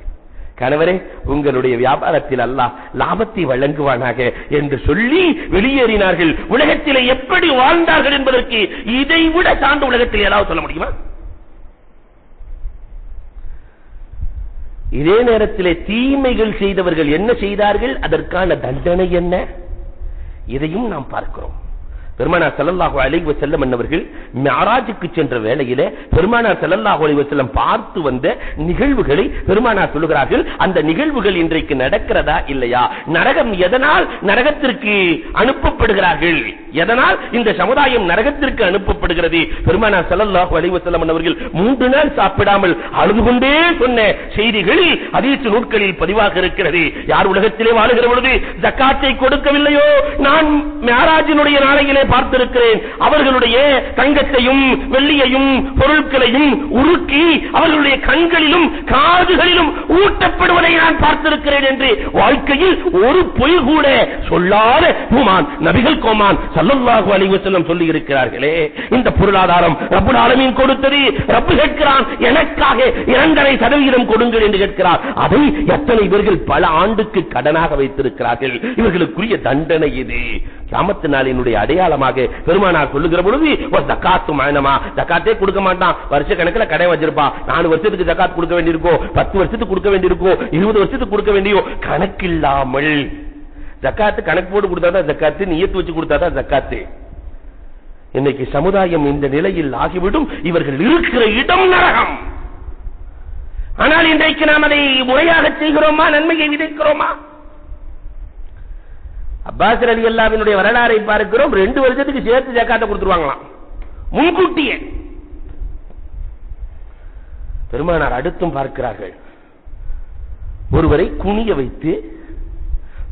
கணவரே உங்களுடைய வியாபாரத்தில் அல்லாஹ் லாபத்தை வழங்குவானாக என்று சொல்லி வெளியேறினார்கள். உலகத்திலே எப்படி வாழ்ந்தார்கள் என்பதற்கு இதை விட சார்ந்த உலகத்தில் ஏதாவது சொல்ல முடியுமா? இதே நேரத்திலே தீமைகள் செய்தவர்கள் என்ன செய்தார்கள்? அதற்கான தண்டனை என்ன? இதையும் நாம் பார்க்கிறோம். பெருமானார் செல்லல்லாஹு அலைவ செல்லம் என்னவர்கள் மியாராஜுக்கு சென்ற வேளையிலே பெருமானார் செல்லல்லாஹு அலைவ செல்லம் பார்த்து வந்த நிகழ்வுகளை பெருமானார் சொல்லுகிறார்கள். அந்த நிகழ்வுகள் இன்றைக்கு நடக்கிறதா இல்லையா? நரகம் எதனால் நரகத்திற்கு அனுப்பப்படுகிறார்கள்? எதனால் இந்த சமுதாயம் நரகத்திற்கு அனுப்பப்படுகிறது? பெருமானார் செல்லல்லாஹு அலைவ செல்லம் அவர்கள் மூன்று நாள் சாப்பிடாமல் அழுது கொண்டே சொன்ன செய்திகள் அதீச்சு நூட்களில் பதிவாக இருக்கிறது. யார் உலகத்திலே வாழுகிற பொழுது ஜக்காத்தை கொடுக்கவில்லையோ? நான் மேராஜினுடைய நாளையிலே பார்த்திருக்கிறேன். அவர்களுடைய தங்கத்தையும் வெள்ளியையும் பொருட்களையும் உருக்கி அவர்களுடைய கண்களிலும் காதுகளிலும் ஊட்டப்படுவதை நான் பார்த்திருக்கிறேன் என்று வாழ்க்கையில் ஒரு பொய் கூட சொல்லாத பூமான் நபிகள் கோமான் சல்லல்லாஹு அலைஹி வஸல்லம் சொல்லி இருக்கிறார்களே இந்த பொருளாதாரம் ரப்புல் ஆலமீன் கொடுத்தது. ரப்பு கேட்கிறான் எனக்காக இரண்டரை சதவீதம் கொடுங்கள் என்று கேட்கிறார். அதை எத்தனை இவர்கள் பல ஆண்டுக்கு கடனாக வைத்திருக்கிறார்கள். இவர்களுக்குரிய தண்டனை இது. கிராமத்து நாளினுடைய அடையாளமாக பெருமானார் சொல்லுகிற பொழுது ஒரு ஜக்காத்து மாயனமா ஜக்காத்தே கொடுக்க மாட்டான். வருஷ கணக்குல கடை வச்சிருப்பான் நாலு வருஷத்துக்கு ஜக்காத் கொடுக்க வேண்டியிருக்கும் பத்து வருஷத்துக்கு கொடுக்க வேண்டியிருக்கும் இருபது வருஷத்துக்கு கொடுக்க வேண்டியோ கணக்கில்லாமல். ஜக்காத்து கணக்கு போட்டு கொடுத்தாதான் ஜக்காத்து நீயத்து வச்சு கொடுத்தாதான் ஜக்காத்து. இன்னைக்கு சமுதாயம் இந்த நிலையில் ஆகிவிடும். இவர்கள் இருக்கிற இடம் நரகம். ஆனால் இன்றைக்கு நாம் அதை முறையாக செய்கிறோமா? நன்மையை விதைக்கிறோமா? அப்பாஸ் அலி அல்லாவினுடைய வரலாறை பார்க்கிறோம். ரெண்டு வருஷத்துக்கு சேர்த்து ஜக்காத்தை கொடுத்துருவாங்களாம். முன்கூட்டியே. பெருமானார் அடுத்தும் பார்க்கிறார்கள். ஒருவரை குனிய வைத்து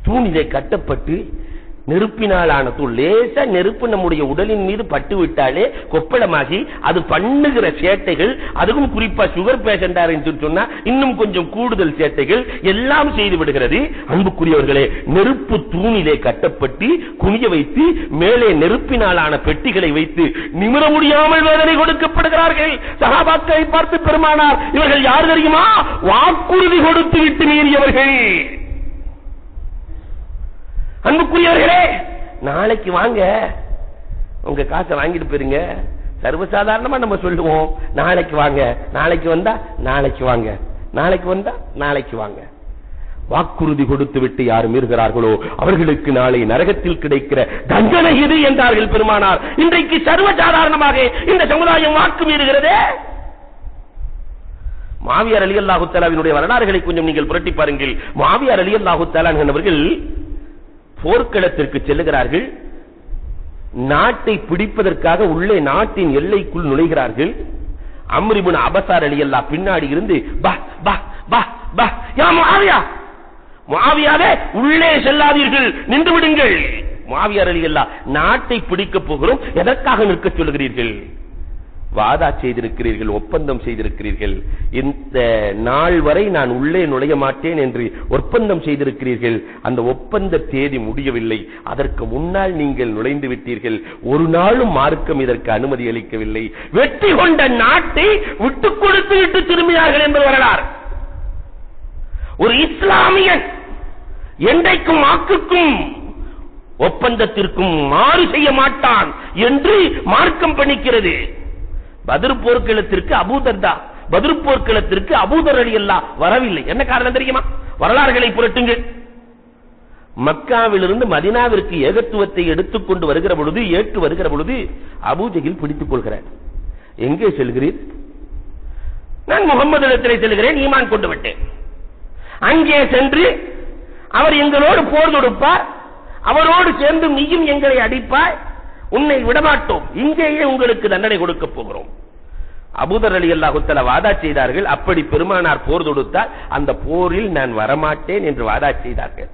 தூணிலே கட்டப்பட்டு நெருப்பினால் ஆன தூள். லேசா நெருப்பு நம்முடைய உடலின் மீது பட்டு விட்டாலே கொப்பளமாகி அது பண்ணுகிற சேட்டைகள் அதுவும் குறிப்பா சுகர் பேஷண்டா என்று சொன்னா இன்னும் கொஞ்சம் கூடுதல் சேட்டைகள் எல்லாம் செய்து விடுகிறது. அன்புக்குரியவர்களே நெருப்பு தூணிலே கட்டப்பட்டு குனிய வைத்து மேலே நெருப்பினாலான பெட்டிகளை வைத்து நிமிர முடியாமல் வேதனை கொடுக்கப்படுகிறார்கள். சகாபாக்களை பார்த்து பெருமானார் இவர்கள் யார் தெரியுமா? வாக்குறுதி கொடுத்து விட்டு மீறியவர்கள். அன்புக்குரியவர்களே நாளைக்கு வாங்க. உங்க காசை வாங்கிட்டு போயிருங்க. சர்வசாதாரணமா நம்ம சொல்லுவோம் நாளைக்கு வாங்க. நாளைக்கு வந்தா நாளைக்கு வாங்க. நாளைக்கு வந்தா நாளைக்கு வாங்க. வாக்குறுதி கொடுத்து விட்டு யார் மீறுகிறார்களோ அவர்களுக்கு நாளை நரகத்தில் கிடைக்கிற தண்டனை இது என்றார்கள் பெருமானார். இன்றைக்கு சர்வசாதாரணமாக இந்த சமுதாயம் வாக்கு மீறுகிறதே. மாவியார் அலி அல்லாஹு தலாவினுடைய வரலாறுகளை கொஞ்சம் நீங்கள் புரட்டி பாருங்கள். மாவியார் அலி அல்லாஹு தலான் என்பவர்கள் போர்க்களத்திற்கு செல்லுகிறார்கள் நாட்டை பிடிப்பதற்காக உள்ளே நாட்டின் எல்லைக்குள் நுழைகிறார்கள். அம்ரிபுன் அபசார் அலி அல்லா பின்னாடி இருந்து பா பா பா பா யா முஆவியா? முஆவியாவே உள்ளே செல்லாதீர்கள் நின்று விடுங்கள் முஆவியார் அலி அல்லா நாட்டை பிடிக்கப் போகிறோம் எதற்காக நிற்க சொல்லுகிறீர்கள்? வாதா செய்திருக்கிறீர்கள் ஒப்பந்தம் செய்திருக்கிறீர்கள். இந்த நாள் வரை நான் உள்ளே நுழைய மாட்டேன் என்று ஒப்பந்தம் செய்திருக்கிறீர்கள். அந்த ஒப்பந்த தேதி முடியவில்லை. அதற்கு முன்னால் நீங்கள் நுழைந்து விட்டீர்கள். ஒரு நாளும் மார்க்கம் இதற்கு அனுமதி அளிக்கவில்லை. வெற்றி கொண்ட நாட்டை விட்டுக் கொடுத்து விட்டு திரும்பினார்கள் என்று வரலாறு. ஒரு இஸ்லாமியன் என்றைக்கும் வாக்குக்கும் ஒப்பந்தத்திற்கும் மாறு செய்ய மாட்டான் என்று மார்க்கம் பணிக்கிறது பதிர் போர்க்களத்திற்கு அபூதர்தா பதிர் போர்க்களத்திற்கு அபூதர் அலி அல்லா வரவில்லை. என்ன காரணம் தெரியுமா? வரலாறுகளை புரட்டுங்கள். மக்காவிலிருந்து மதினாவிற்கு ஏகத்துவத்தை எடுத்துக்கொண்டு வருகிற பொழுது ஏற்று வருகிற பொழுது அபூஜகில் பிடித்துக் கொள்கிறார். எங்கே செல்கிறீர்? நான் முகமது இடத்திலே செல்கிறேன் ஈமான் கொண்டு விட்டேன். அங்கே சென்று அவர் எங்களோடு போர் தொடுப்பார். அவரோடு சேர்ந்து நீயும் எங்களை அடிப்பாய் உன்னை விடமாட்டோம். இங்கேயே உங்களுக்கு தண்டனை கொடுக்க போகிறோம். அபூதர் அலி அல்லாஹுத்தல வாதா செய்தார்கள். அப்படி பெருமானார் போர் தொடுத்தால் அந்த போரில் நான் வரமாட்டேன் என்று வாதா செய்தார்கள்.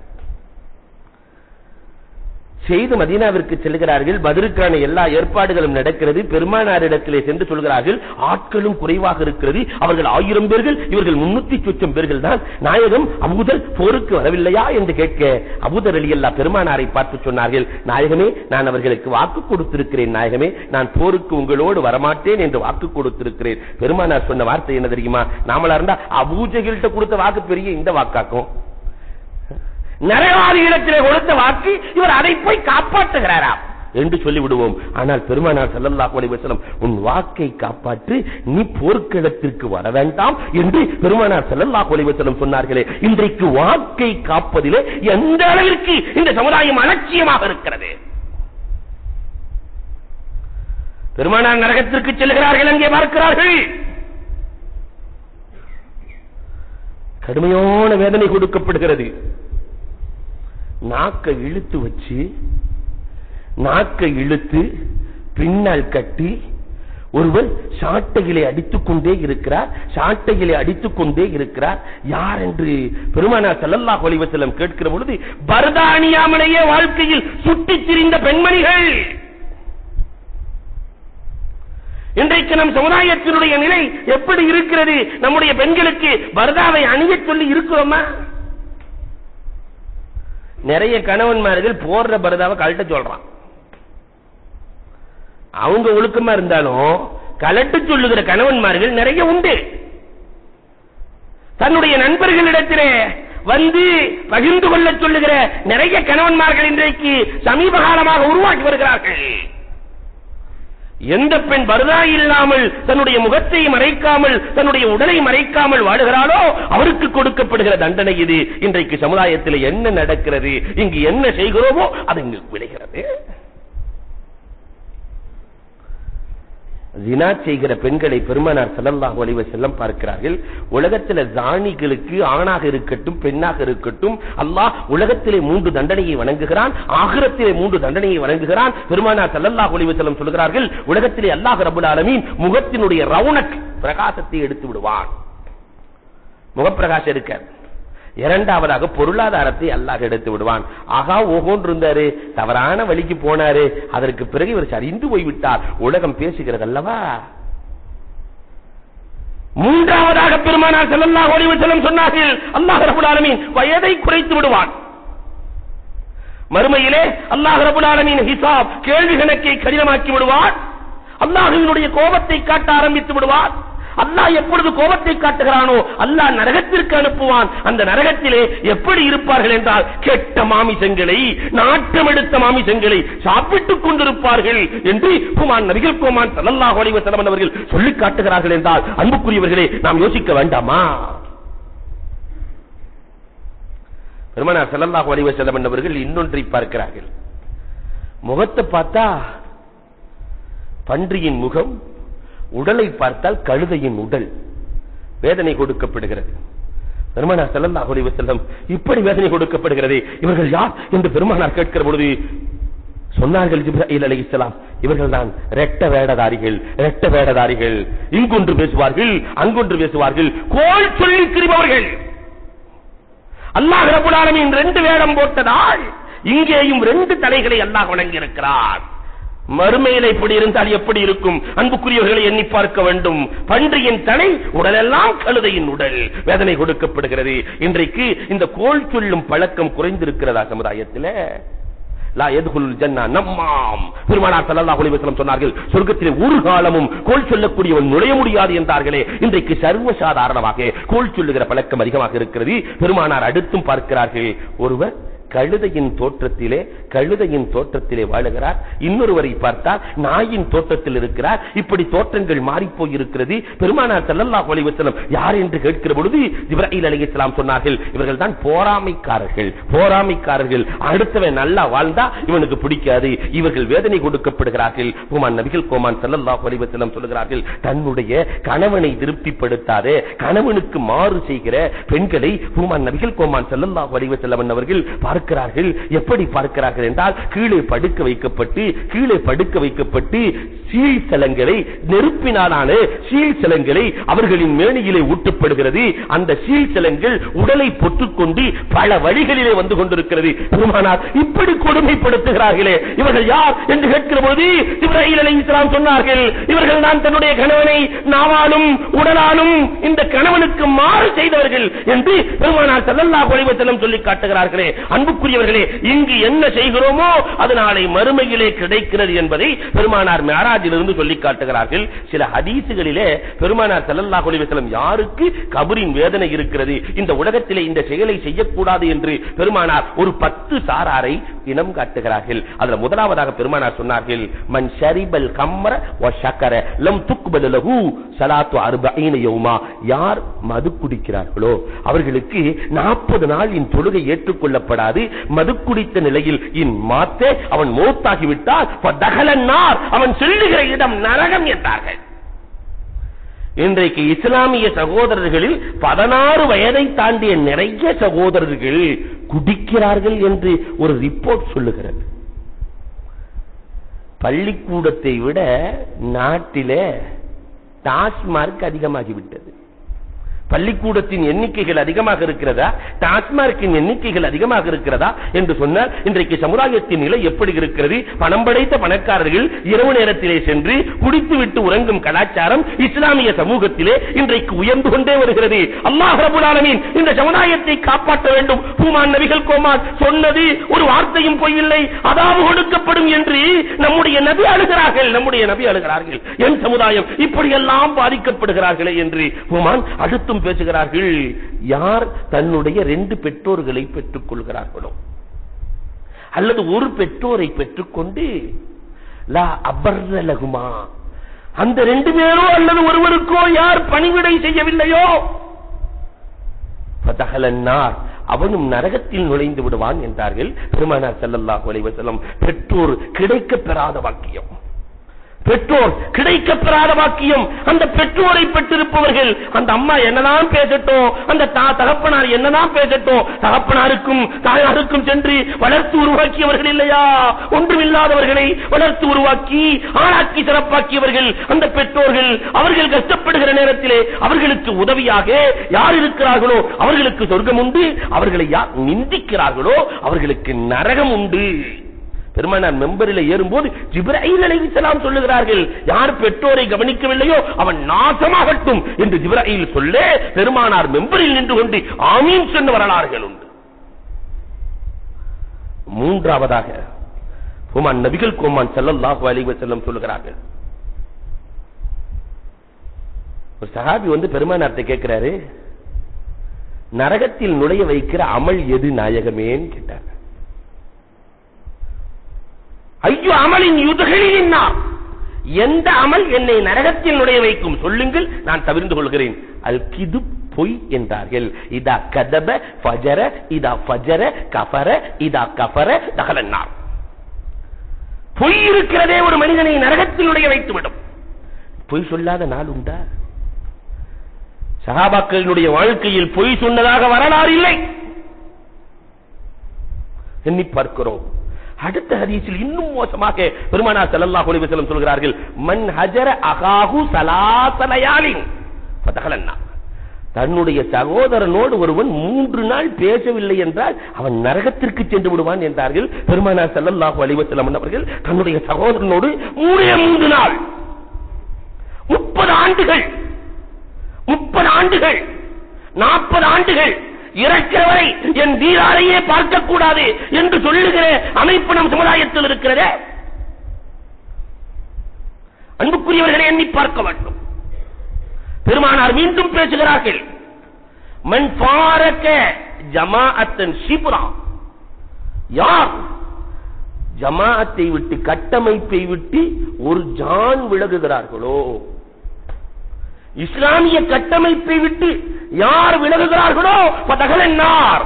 செய்து மதீனாவிற்கு செல்கிறார்கள் பதிலுக்கான எல்லா ஏற்பாடுகளும் நடக்கிறது பெருமானாரிடத்திலே சென்று சொல்கிறார்கள் ஆட்களும் குறைவாக இருக்கிறது அவர்கள் ஆயிரம் பேர்கள் இவர்கள் முன்னூத்தி சொச்சம் பேர்கள் தான். நாயகம் அபுதர் போருக்கு வரவில்லையா என்று கேட்க அபூதர் அலி அல்லா பெருமானாரை பார்த்து சொன்னார்கள் நாயகமே நான் அவர்களுக்கு வாக்கு கொடுத்திருக்கிறேன் நாயகமே நான் போருக்கு உங்களோடு வரமாட்டேன் என்று வாக்கு கொடுத்திருக்கிறேன். பெருமானார் சொன்ன வார்த்தை என்ன தெரியுமா? நாமளா இருந்தா அபூஜகிட்ட கொடுத்த வாக்கு பெரிய இந்த வாக்காக்கும். நரவாதி இடத்திலே கொடுத்த வாக்கு இவர் அதை போய் காப்பாற்றுகிறாராம். என்று சொல்லிவிடுவோம். ஆனால் பெருமானார் செல்லல்லா அலைஹி வஸல்லம் உன் வாக்கை காப்பாற்றி நீ போர்க்களத்திற்கு வர வேண்டாம் என்று பெருமானார் செல்லல்லா அலைஹி வஸல்லம் சொன்னார்களே இன்றைக்கு வாக்கை காப்பதிலே எந்த அளவிற்கு இந்த சமுதாயம் அலட்சியமாக இருக்கிறது? பெருமானார் நரகத்திற்கு செல்கிறார்கள் அங்கே பார்க்கிறார்கள். கடுமையான வேதனை கொடுக்கப்படுகிறது. நாக்கை இழுத்து வச்சு நாக்கை இழுத்து பின்னால் கட்டி ஒருவர் சாட்டைகளை அடித்துக் கொண்டே இருக்கிறார் சாட்டைகளை அடித்துக் கொண்டே இருக்கிறார். யார் என்று பெருமானா செல்லல்லா அலைஹி கேட்கிற பொழுது பரதா அணியாமலேயே வாழ்க்கையில் சுட்டித் திரிந்த பெண்மணிகள்! இன்றைக்கு நம் சமுதாயத்தினுடைய நிலை எப்படி இருக்கிறது? நம்முடைய பெண்களுக்கு பரதாவை அணியச் சொல்லி இருக்கிறோமா? நிறைய கணவன்மார்கள் போடுற பரதாவை கழட்ட சொல்றான். அவங்க ஒழுக்கமா இருந்தாலும் கலட்டு சொல்லுகிற கணவன்மார்கள் நிறைய உண்டு. தன்னுடைய நண்பர்களிடத்திலே வந்து பகிர்ந்து கொள்ள சொல்லுகிற நிறைய கணவன்மார்கள் இன்றைக்கு சமீப காலமாக உருவாக்கி வருகிறார்கள். எந்த பெண் பருதா இல்லாமல் தன்னுடைய முகத்தை மறைக்காமல் தன்னுடைய உடலை மறைக்காமல் வாழுகிறாளோ அவருக்கு கொடுக்கப்படுகிற தண்டனை இது. இன்றைக்கு சமுதாயத்தில் என்ன நடக்கிறது இங்கு என்ன செய்கிறோமோ அது இங்கு விளைகிறது. ஜினா செய்கிற பெண்களை பெருமனார் ஸல்லல்லாஹு அலைஹி செல்லம் பார்க்கிறார்கள். உலகத்தில ஜானிகளுக்கு ஆணாக இருக்கட்டும் பெண்ணாக இருக்கட்டும் அல்லாஹ் உலகத்திலே மூன்று தண்டனையை வணங்குகிறான் ஆகிரத்திலே மூன்று தண்டனையை வணங்குகிறான். பெருமானார் ஸல்லல்லாஹு அலைஹி செல்லம் சொல்கிறார்கள் உலகத்திலே அல்லாஹ் ரபுல் ஆலமீன் முகத்தினுடைய ரவுனக் பிரகாசத்தை எடுத்து விடுவான். முகப்பிரகாசம் இருக்காது. இரண்டாவதாக பொருளாதாரத்தை அல்லாஹ் எடுத்து விடுவான். ஆகா ஓகோன் இருந்தாரு தவறான வழிக்கு போனாரு அதற்கு பிறகு இவர் சரிந்து போய்விட்டார். உலகம் பேசுகிறது அல்லவா? மூன்றாவதாக பெருமானார் செல்லல்லா அலைஹி சொன்னார்கள் அல்லாஹ் ரப்பல் வயதை குறைத்து விடுவான். மறுமையிலே அல்லாஹ் ரப்பல் ஆலமீன் ஹிசாப் கேள்வி கணக்கை கடினமாக்கி விடுவான். அல்லாஹ்வினுடைய கோபத்தை காட்ட ஆரம்பித்து விடுவான். அல்லாஹ் எப்பொழுது கோபத்தை காட்டுகிறானோ அல்லாஹ் நரகத்திற்கு அனுப்புவான். அந்த நரகத்திலே எப்படி இருப்பார்கள் என்றால் கெட்ட மாமிசங்களை நாட்டம் எடுத்த மாமிசங்களை சாப்பிட்டுக் கொண்டிருப்பார்கள் என்று குமான் நபிகள் குமான் ஸல்லல்லாஹு அலைஹி வஸல்லம் அவர்கள் சொல்லி காட்டுகிறார்கள் என்றால் அன்புக்குரியவர்களே நாம் யோசிக்க வேண்டாமா? பெருமனார் ஸல்லல்லாஹு அலைஹி வஸல்லம் என்பவர்கள் இன்னொன்றை பார்க்கிறார்கள். முகத்தை பார்த்தா பன்றியின் முகம் உடலை பார்த்தால் கழுதையின் உடல் வேதனை கொடுக்கப்படுகிறது. பெருமானார் செல்லல்லா அலைஹி செல்லம் இப்படி வேதனை கொடுக்கப்படுகிறது. இவர்கள் யார் என்று பெருமானார் கேட்கிற பொழுது சொன்னார்கள் ஜிப்ராஹில் அலி இஸ்லாம் இவர்கள் தான் ரெட்ட வேடதாரிகள் ரெட்ட வேடதாரிகள். இங்கொன்று பேசுவார்கள் அங்கொன்று பேசுவார்கள். கோல் சொல்லி திரிபவர்கள் அல்லாஹ் ரபுலாலமின் ரெண்டு வேடம் போட்டதால் இங்கேயும் ரெண்டு தலைகளை அல்லாஹ் வழங்கி இருக்கிறார் மறுமையில இப்படி இருந்தால் எப்படி இருக்கும்? அன்புக்குரியவர்களை எண்ணி பார்க்க வேண்டும். பன்றியின் தலை உடலெல்லாம் கழுதையின் உடல். வேதனை கொடுக்கப்படுகிறது. இன்றைக்கு இந்த கோல் சொல்லும் பழக்கம் குறைந்திருக்கிறதா சமுதாயத்தில்? லா எதுகுல் ஜன்னா நம்மாம். பெருமானார் அலைஹி வஸல்லம் சொன்னார்கள் சொர்க்கத்திலே ஒரு காலமும் கோல் சொல்லக்கூடியவன் நுழைய முடியாது என்றார்களே. இன்றைக்கு சர்வ சாதாரணமாக கோல் சொல்லுகிற பழக்கம் அதிகமாக இருக்கிறது. பெருமானார் அடுத்தும் பார்க்கிறார்கள் ஒருவர் கழுதையின் தோற்றத்திலே கழுதையின் தோற்றத்திலே வாழுகிறார். இன்னொருவரை பார்த்தால் நாயின் தோற்றத்தில் இருக்கிறார். இப்படி தோற்றங்கள் மாறி போயிருக்கிறது. பெருமானார் ஸல்லல்லாஹு அலைஹி யார் என்று கேட்கிற பொழுது இப்ராஹிம் அலைஹிஸ்ஸலாம் சொன்னார்கள் இவர்கள் தான் போராமைக்காரர்கள். போராமைக்காரர்கள். அடுத்தவன் நல்லா வாழ்ந்தா இவனுக்கு பிடிக்காது. இவர்கள் வேதனை கொடுக்கப்படுகிறார்கள். குமான் நபிகள் கோமான் செல்லல்லாஹ் அலைஹி சொல்கிறார்கள் தன்னுடைய கணவனை திருப்திப்படுத்தாத. கணவனுக்கு மாறு செய்கிற பெண்களை குமான் நபிகள் கோமான் செல்லல்லாஹ் அலைஹி அவர்கள் அவர்கள் பார்க்கிறார்கள்? எப்படி பார்க்கிறார்கள் என்றால் கீழே படுக்க வைக்கப்பட்டு கீழே படுக்க வைக்கப்பட்டு சீழ் சலங்களை நெருப்பினாலான சீழ் சலங்களை அவர்களின் மேனியிலே ஊட்டப்படுகிறது. அந்த சீழ் சலங்கள் உடலை பொற்றுக்கொண்டு பல வழிகளிலே வந்து கொண்டிருக்கிறது. பெருமானார் இப்படி கொடுமைப்படுத்துகிறார்களே. இவர்கள் யார் என்று கேட்கிற போது இப்ராஹிம் அலி இஸ்லாம் சொன்னார்கள் இவர்கள் நான் தன்னுடைய கணவனை நாவாலும் உடலாலும் இந்த கணவனுக்கு மாறு செய்தவர்கள் என்று பெருமானார் செல்லல்லா அலைஹி சொல்லி காட்டுகிறார்களே. அன்பு அன்புக்குரியவர்களே இங்கு என்ன செய்கிறோமோ அது நாளை மறுமையிலே கிடைக்கிறது என்பதை பெருமானார் மேராஜிலிருந்து சொல்லி காட்டுகிறார்கள். சில ஹதீசுகளிலே பெருமானார் செல்லல்லா அலைஹி யாருக்கு கபரின் வேதனை இருக்கிறது? இந்த உலகத்திலே இந்த செயலை செய்யக்கூடாது என்று பெருமானார் ஒரு பத்து சாராரை இனம் காட்டுகிறார்கள். அதுல முதலாவதாக பெருமானார் சொன்னார்கள் மண் ஷரிபல் கம்மர சக்கர லம் துக்பல் லஹு ஸலாத்து அர்பஈன யார் மது குடிக்கிறார்களோ அவர்களுக்கு நாற்பது நாள் என் தொழுகை ஏற்றுக்கொள்ளப்படாது மது குடித்த நிலையில் இன் மாத்தே அவன் மௌத்தாகிவிட்டால் தகலன்னார் அவன் செல்லுகிற இடம் நரகம் என்றார்கள். இன்றைக்கு இஸ்லாமிய சகோதரர்களில் பதினாறு வயதை தாண்டிய நிறைய சகோதரர்கள் குடிக்கிறார்கள் என்று ஒரு ரிப்போர்ட் சொல்லுகிறது. பள்ளிக்கூடத்தை விட நாட்டிலே டாஸ்மார்க் அதிகமாகிவிட்டது. பள்ளிக்கூடத்தின் எண்ணிக்கைகள் அதிகமாக இருக்கிறதா? டாஸ்மார்க்கின் எண்ணிக்கைகள் அதிகமாக இருக்கிறதா? என்று சொன்னால் இன்றைக்கு சமுதாயத்தின் நிலை எப்படி இருக்கிறது? பணம் படைத்த பணக்காரர்கள் இரவு நேரத்திலே சென்று குடித்துவிட்டு உறங்கும் கலாச்சாரம் இஸ்லாமிய சமூகத்திலே இன்றைக்கு உயர்ந்து கொண்டே வருகிறது. அல்லாஹ் ரபுல் ஆலமீன் இந்த சமுதாயத்தை காப்பாற்ற வேண்டும். பூமான் நபிகள் கோமான் சொன்னது ஒரு வார்த்தையும் பொய்யில்லை. அதாவது கொடுக்கப்படும் என்று நம்முடைய நபி அழுகிறார்கள். நம்முடைய நபி அழுகிறார்கள். என் சமுதாயம் இப்படியெல்லாம் பாதிக்கப்படுகிறார்களே என்று பூமான் அடுத்தும் பேசுகிறார்கள் யார் தன்னுடைய ரெண்டு பெற்றோர்களை பெற்றுக் கொள்கிறார்களோ? அல்லது ஒரு பெற்றோரை பெற்றுக்கொண்டு லா அபர்லகுமா அந்த ரெண்டு பேரோ அல்லது ஒருவருக்கோ யார் பணிவிடை செய்யவில்லையோ? பதகலன்னார் அவனும் நரகத்தில் நுழைந்து விடுவான் என்றார்கள். பெருமானார் செல்லல்லா கொலைவசலம் பெற்றோர் கிடைக்கப் பெறாத வாக்கியம். பெற்றோர் கிடைக்கப்பெறாத வாக்கியம். அந்த பெற்றோரை பெற்றிருப்பவர்கள் அந்த அம்மா என்னதான் பேசட்டும் அந்த தா- தகப்பனார் என்னதான் பேசட்டும் தகப்பனாருக்கும் தாயாருக்கும் சென்று வளர்த்து உருவாக்கியவர்கள் இல்லையா? ஒன்றுமில்லாதவர்களை வளர்த்து உருவாக்கி ஆளாக்கி சிறப்பாக்கியவர்கள் அந்த பெற்றோர்கள். அவர்கள் கஷ்டப்படுகிற நேரத்திலே அவர்களுக்கு உதவியாக யார் இருக்கிறார்களோ அவர்களுக்கு சொர்க்கம் உண்டு அவர்களை யார் நிந்திக்கிறார்களோ அவர்களுக்கு நரகம் உண்டு பெருமானார் மெம்பரில் ஏறும்போது ஜிப்ராயில் அலைஹிஸ்ஸலாம் சொல்லுகிறார்கள் யார் பெற்றோரை கவனிக்கவில்லையோ அவன் நாசமாகட்டும் என்று ஜிப்ராயில் சொல்ல பெருமானார் மெம்பரில் நின்று கொண்டு ஆமீன் சொன்ன வரலாறுகள் உண்டு. மூன்றாவதாக ஹுமான் நபிகள் கோமான் செல்லல்லாஹு அலைஹி வஸல்லம் சொல்லுகிறார்கள். ஒரு சஹாபி வந்து பெருமானார்த்தை கேட்கிறாரு நரகத்தில் நுழைய வைக்கிற அமல் எது நாயகமேன்னு கேட்டார். ஐயோ அமலின் யுதுகளின் எந்த அமல் என்னை நரகத்தில் நுழைய வைக்கும்? சொல்லுங்கள் நான் தவிர்ந்து கொள்கிறேன். அல் கிது பொய் என்றார்கள். இதா கதப ஃபஜர இதா ஃபஜர கஃபர இதா கஃபர தகலன்னார் பொய் இருக்கிறதே ஒரு மனிதனை நரகத்தில் நுழைய வைத்துவிடும். பொய் சொல்லாத நாள் உண்டா? சகாபாக்களினுடைய வாழ்க்கையில் பொய் சொன்னதாக வரலாறு இல்லை. எண்ணி பார்க்கிறோம். அடுத்த ஹதீஸில் இன்னும் மோசமாக பெருமானார் ஸல்லல்லாஹு அலைஹி செல்லும் சொல்கிறார்கள் மன் ஹஜர அகாஹு சலாசலயாலின் தன்னுடைய சகோதரனோடு ஒருவன் மூன்று நாள் பேசவில்லை என்றால் அவன் நரகத்திற்கு சென்று விடுவான் என்றார்கள் பெருமானார் செல்லல்லாஹு அலிவசலம் அவர்கள். தன்னுடைய சகோதரனோடு மூணே மூன்று நாள் முப்பது ஆண்டுகள் முப்பது ஆண்டுகள் நாற்பது ஆண்டுகள் இறக்கிறவரை என் வீராரையே பார்க்கக்கூடாது என்று சொல்லுகிற அமைப்பு நம் சமுதாயத்தில் இருக்கிறதே. அன்புக்குரியவர்களை எண்ணி பார்க்க வேண்டும். பெருமானார் மீண்டும் பேசுகிறார்கள். மண் பாரக்க ஜமாஅத்தன் சிபுரா யார்? ஜமாஅத்தை விட்டு கட்டமைப்பை விட்டு ஒரு ஜான் விலகுகிறார்களோ. இஸ்லாமிய கட்டமைப்பை விட்டு யார் விலகுகிறார்களோ பதகலன்னார்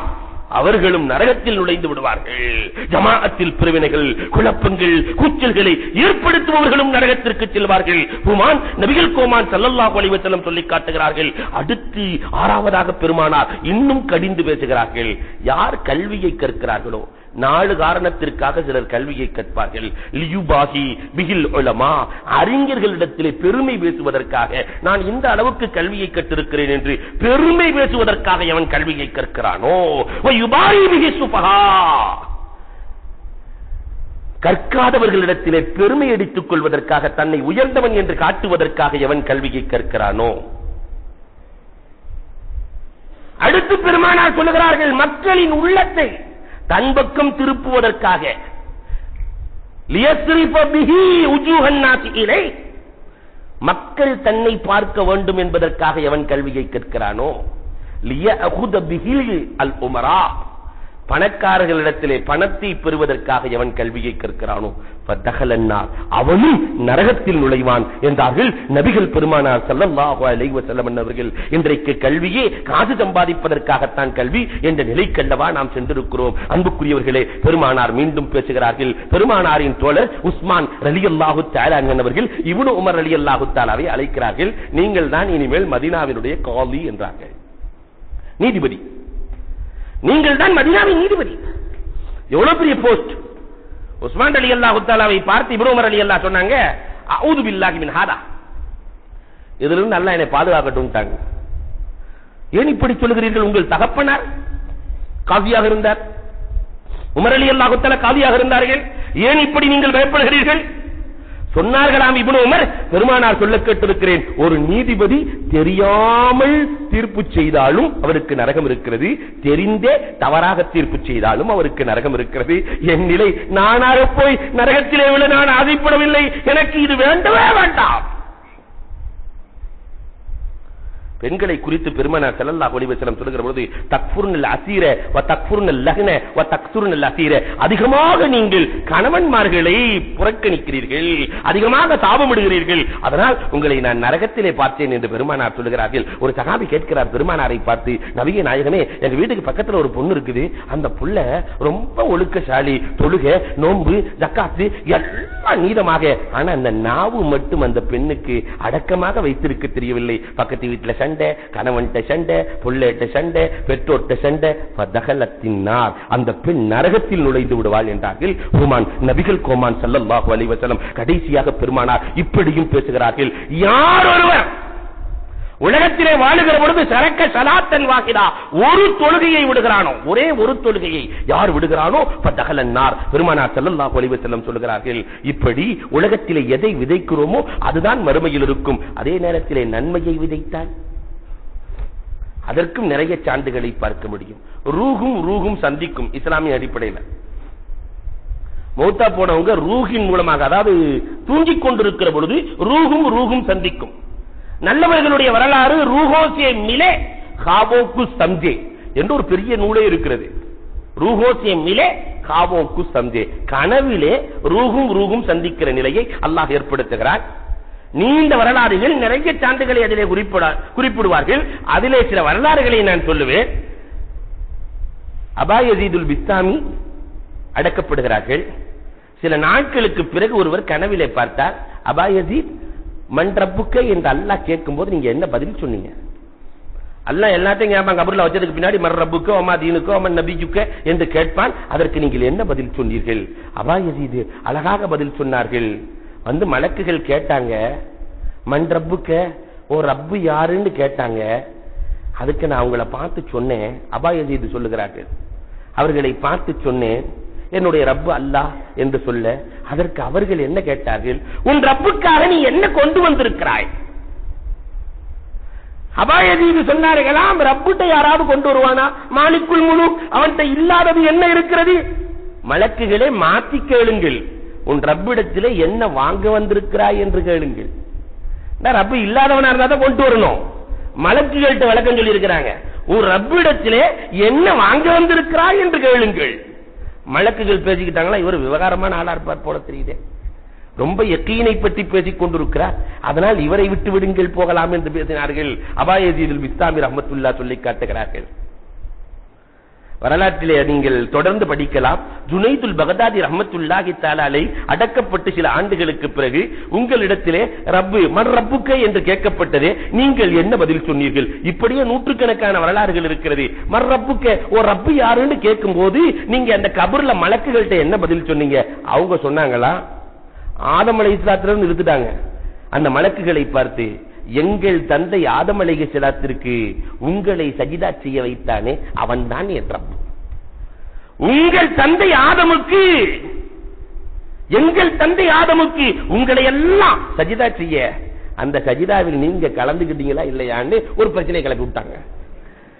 அவர்களும் நரகத்தில் நுழைந்து விடுவார்கள். ஜமாஅத்தில் பிரிவினைகள் குழப்பங்கள் கூச்சல்களை ஏற்படுத்துபவர்களும் நரகத்திற்கு செல்வார்கள். ஹுமான் நபிகள் கோமான் சல்லல்லா அலைஹி சொல்லி காட்டுகிறார்கள் அடுத்து ஆறாவதாக பெருமானார் இன்னும் கடிந்து பேசுகிறார்கள். யார் கல்வியை கற்கிறார்களோ நாலு காரணத்திற்காக சிலர் கல்வியை கற்பார்கள். லியுபாகி பிகில் உலமா அறிஞர்களிடத்திலே பெருமை பேசுவதற்காக நான் இந்த அளவுக்கு கல்வியை கற்றிருக்கிறேன் என்று பெருமை பேசுவதற்காக எவன் கல்வியை கற்கிறானோ? சுபகா கற்காதவர்களிடத்திலே பெருமை அடித்துக் கொள்வதற்காக தன்னை உயர்ந்தவன் என்று காட்டுவதற்காக எவன் கல்வியை கற்கிறானோ? அடுத்து பெருமானார் சொல்லுகிறார்கள் மக்களின் உள்ளத்தை தன் பக்கம் திருப்புவதற்காக மக்கள் தன்னை பார்க்க வேண்டும் என்பதற்காக எவன் கல்வியை கேட்கிறானோ லியஅகுத பிஹி அல் உமரா. பணக்காரர்களிடத்திலே பணத்தை பெறுவதற்காக எவன் கல்வியை கற்கிறானோ? ஃபதஹலன்னார். அவனும் நரகத்தில் நுழைவான் என்றார்கள் நபிகள் பெருமானார் ஸல்லல்லாஹு அலைஹி வஸல்லம் அவர்கள் இன்றைக்கு கல்வியே காசு சம்பாதிப்பதற்காகத்தான் கல்வி என்ற நிலைக்கல்லவா நாம் சென்றிருக்கிறோம். அன்புக்குரியவர்களே பெருமானார் மீண்டும் பேசுகிறார்கள். பெருமானாரின் தோழர் உஸ்மான் ரலி அல்லாஹு தாலான் அவர்கள் இவனு உமர் அலி அல்லாஹு தாலாவை அழைக்கிறார்கள். நீங்கள் தான் இனிமேல் மதீனாவினுடைய காலி என்றார்கள். நீதிபதி நீங்கள் தான் மதினாவின் நீதிபதி. எவ்வளவு பெரிய போஸ்ட்? உஸ்மான் அலி அல்லா தாலாவை பார்த்து இப்ரோமர் அலி அல்லாஹ் சொன்னாங்க அவுது பில்லாஹி மின் ஹாதா. இதுல இருந்து அல்லாஹ் என்னை பாதுகாக்கட்டும்ட்டாங்க ஏன் இப்படி சொல்லுகிறீர்கள்? உங்கள் தகப்பனார் காவியாக இருந்தார். உமர் அலி காவியாக இருந்தார்கள். ஏன் இப்படி நீங்கள் பயப்படுகிறீர்கள்? சொன்னார்களாம் இப்னு உமர். பெருமானார் சொல்ல கேட்டிருக்கிறேன் ஒரு நீதிபதி தெரியாமல் தீர்ப்பு செய்தாலும் அவருக்கு நரகம் இருக்கிறது. தெரிந்தே தவறாக தீர்ப்பு செய்தாலும் அவருக்கு நரகம் இருக்கிறது. என் நிலை நானாக போய் நரகத்திலே விழ நான் ஆசைப்படவில்லை. எனக்கு இது வேண்டவே வேண்டாம். பெண்களை குறித்து பெருமனார் செல்லல்லா ஒளிவசலம் சொல்லுகிற பொழுது தக்ஃபுர்னல் அசீர வ தக்ஃபுர்னல் லக்ன வ தக்ஸுர்னல் அசீர அதிகமாக நீங்கள் கணவன்மார்களை புறக்கணிக்கிறீர்கள் அதிகமாக சாபமிடுகிறீர்கள். அதனால் உங்களை நான் நரகத்திலே பார்த்தேன் என்று பெருமானார் சொல்லுகிறார்கள். ஒரு சகாபி கேட்கிறார் பெருமானாரை பார்த்து நவிய நாயகமே எங்க வீட்டுக்கு பக்கத்துல ஒரு பொண்ணு இருக்குது. அந்த புள்ள ரொம்ப ஒழுக்கசாலி தொழுக நோன்பு ஜக்காத்து எல்லாம் நீதமாக. ஆனா அந்த நாவு மட்டும் அந்த பெண்ணுக்கு அடக்கமாக வைத்திருக்க தெரியவில்லை. பக்கத்து வீட்டுல சண்டை கணவன்கிட்ட சண்டை பிள்ளைகிட்ட சண்டை பெற்றோர்கிட்ட சண்டை. பதகலத்தினார் அந்த பெண் நரகத்தில் நுழைந்து விடுவாள் என்றார்கள். ஹுமான் நபிகள் கோமான் சல்லல்லாஹு அலிவசலம் கடைசியாக பெருமானார் இப்படியும் பேசுகிறார்கள். யார் ஒருவர் உலகத்திலே வாழுகிற பொழுது சரக்க சலாத்தன் வாகிதா? ஒரு தொழுகையை விடுகிறானோ? ஒரே ஒரு தொழுகையை யார் விடுகிறானோ? பத்தகலன்னார் பெருமானார் செல்லல்லா ஒளிவு செல்லம் சொல்கிறார்கள் இப்படி உலகத்திலே எதை விதைக்கிறோமோ அதுதான் மறுமையில் இருக்கும். அதே நேரத்திலே நன்மையை விதைத்தால் அதற்கும் நிறைய சான்றுகளை பார்க்க முடியும். ரூகும் ரூகும் சந்திக்கும். இஸ்லாமிய அடிப்படையில். மௌத்தா போனவங்க ரூகின் மூலமாக அதாவது தூங்கிக் கொண்டிருக்கிற பொழுது ரூகும் ரூகும் சந்திக்கும். நல்லவர்களுடைய வரலாறு ரூஹோசிய மிலே காவோக்கு சம்ஜே என்று ஒரு பெரிய நூலே இருக்கிறது. ரூஹோசிய மிலே காவோக்கு சம்ஜே. கனவிலே ரூகும் ரூகும் சந்திக்கிற நிலையை அல்லாஹ் ஏற்படுத்துகிறார் நீண்ட வரலாறுகள் நிறைய சான்றுகளை அதிலே குறிப்பிட குறிப்பிடுவார்கள். அதிலே சில வரலாறுகளை நான் சொல்லுவேன். அபாயசீதுல் பிஸ்தாமி அடக்கப்படுகிறார்கள். சில நாட்களுக்கு பிறகு ஒருவர் கனவிலே பார்த்தார். அபாயசீத் மண் என்று அல்லாஹ் கேட்கும்போது நீங்க என்ன பதில் சொன்னீங்க? அல்லாஹ் எல்லாத்தையும் கேட்பான் கபர்ல வச்சதுக்கு பின்னாடி மர் ரப்புக்கோ அம்மா தீனுக்கோ அம்மா நபிஜுக்க என்று கேட்பான். அதற்கு நீங்கள் என்ன பதில் சொன்னீர்கள்? அபாயசீது அழகாக பதில் சொன்னார்கள். வந்து மலக்குகள் கேட்டாங்க மண் ரப்புக்க ஓ ரப்பு யாருன்னு கேட்டாங்க. அதுக்கு நான் அவங்கள பார்த்து சொன்னேன். அபாயசீது சொல்லுகிறார்கள் அவர்களை பார்த்து சொன்னேன். என்னுடைய ரப்பு அல்லாஹ் என்று சொல்ல அதற்கு அவர்கள் என்ன கேட்டார்கள்? உன் ரப்புக்காக நீ என்ன கொண்டு வந்திருக்கிறாய்? அபாயதீது சொன்னார்களாம் ரப்புட்ட யாராவது கொண்டு வருவானா? மாலிக்குள் முழு அவன்கிட்ட இல்லாதது என்ன இருக்கிறது? மலக்குகளை மாத்தி கேளுங்கள். உன் ரப்பிடத்தில் என்ன வாங்க வந்திருக்கிறாய் என்று கேளுங்கள். ரப்பு இல்லாதவனா இருந்தா தான் கொண்டு வரணும். மலக்குகள்கிட்ட விளக்கம் சொல்லி இருக்கிறாங்க உன் ரப்பிடத்திலே என்ன வாங்க வந்திருக்கிறாய் என்று கேளுங்கள். மலக்குகள் பேசிக்கிட்டாங்களா? இவர் விவகாரமான ஆளா இருப்பார் போல தெரியுதே. ரொம்ப எக்கீனை பற்றி பேசிக் கொண்டிருக்கிறார். அதனால் இவரை விட்டு விடுங்கள் போகலாம் என்று பேசினார்கள். அபாயதீதில் பிஸ்தாமி ரஹமத்துல்லா சொல்லி காட்டுகிறார்கள். வரலாற்றிலே நீங்கள் தொடர்ந்து படிக்கலாம். ஜுனைதுல் பகதாதி ரஹமத்துல்லாஹி தாலாலை அடக்கப்பட்டு சில ஆண்டுகளுக்கு பிறகு உங்களிடத்திலே ரப்பு மண் ரப்புக்க என்று கேட்கப்பட்டதே. நீங்கள் என்ன பதில் சொன்னீர்கள்? இப்படியே நூற்றுக்கணக்கான வரலாறுகள் இருக்கிறது. மர் ரப்புக்க ஓ ரப்பு யாருன்னு கேட்கும்போது நீங்க அந்த கபர்ல மலக்குகள்கிட்ட என்ன பதில் சொன்னீங்க? அவங்க சொன்னாங்களா? ஆதமலை இஸ்லாத்திலிருந்து இருந்துட்டாங்க அந்த மலக்குகளை பார்த்து எங்கள் தந்தை ஆதம் அலை உங்களை சஜிதா செய்ய வைத்தானே அவன்தான் தான் என்றான் உங்கள் தந்தை ஆதமுக்கு எங்கள் தந்தை ஆதமுக்கு உங்களை எல்லாம் சஜிதா செய்ய அந்த சஜிதாவில் நீங்க கலந்துக்கிட்டீங்களா இல்லையான்னு ஒரு பிரச்சனை கிளப்பி விட்டாங்க.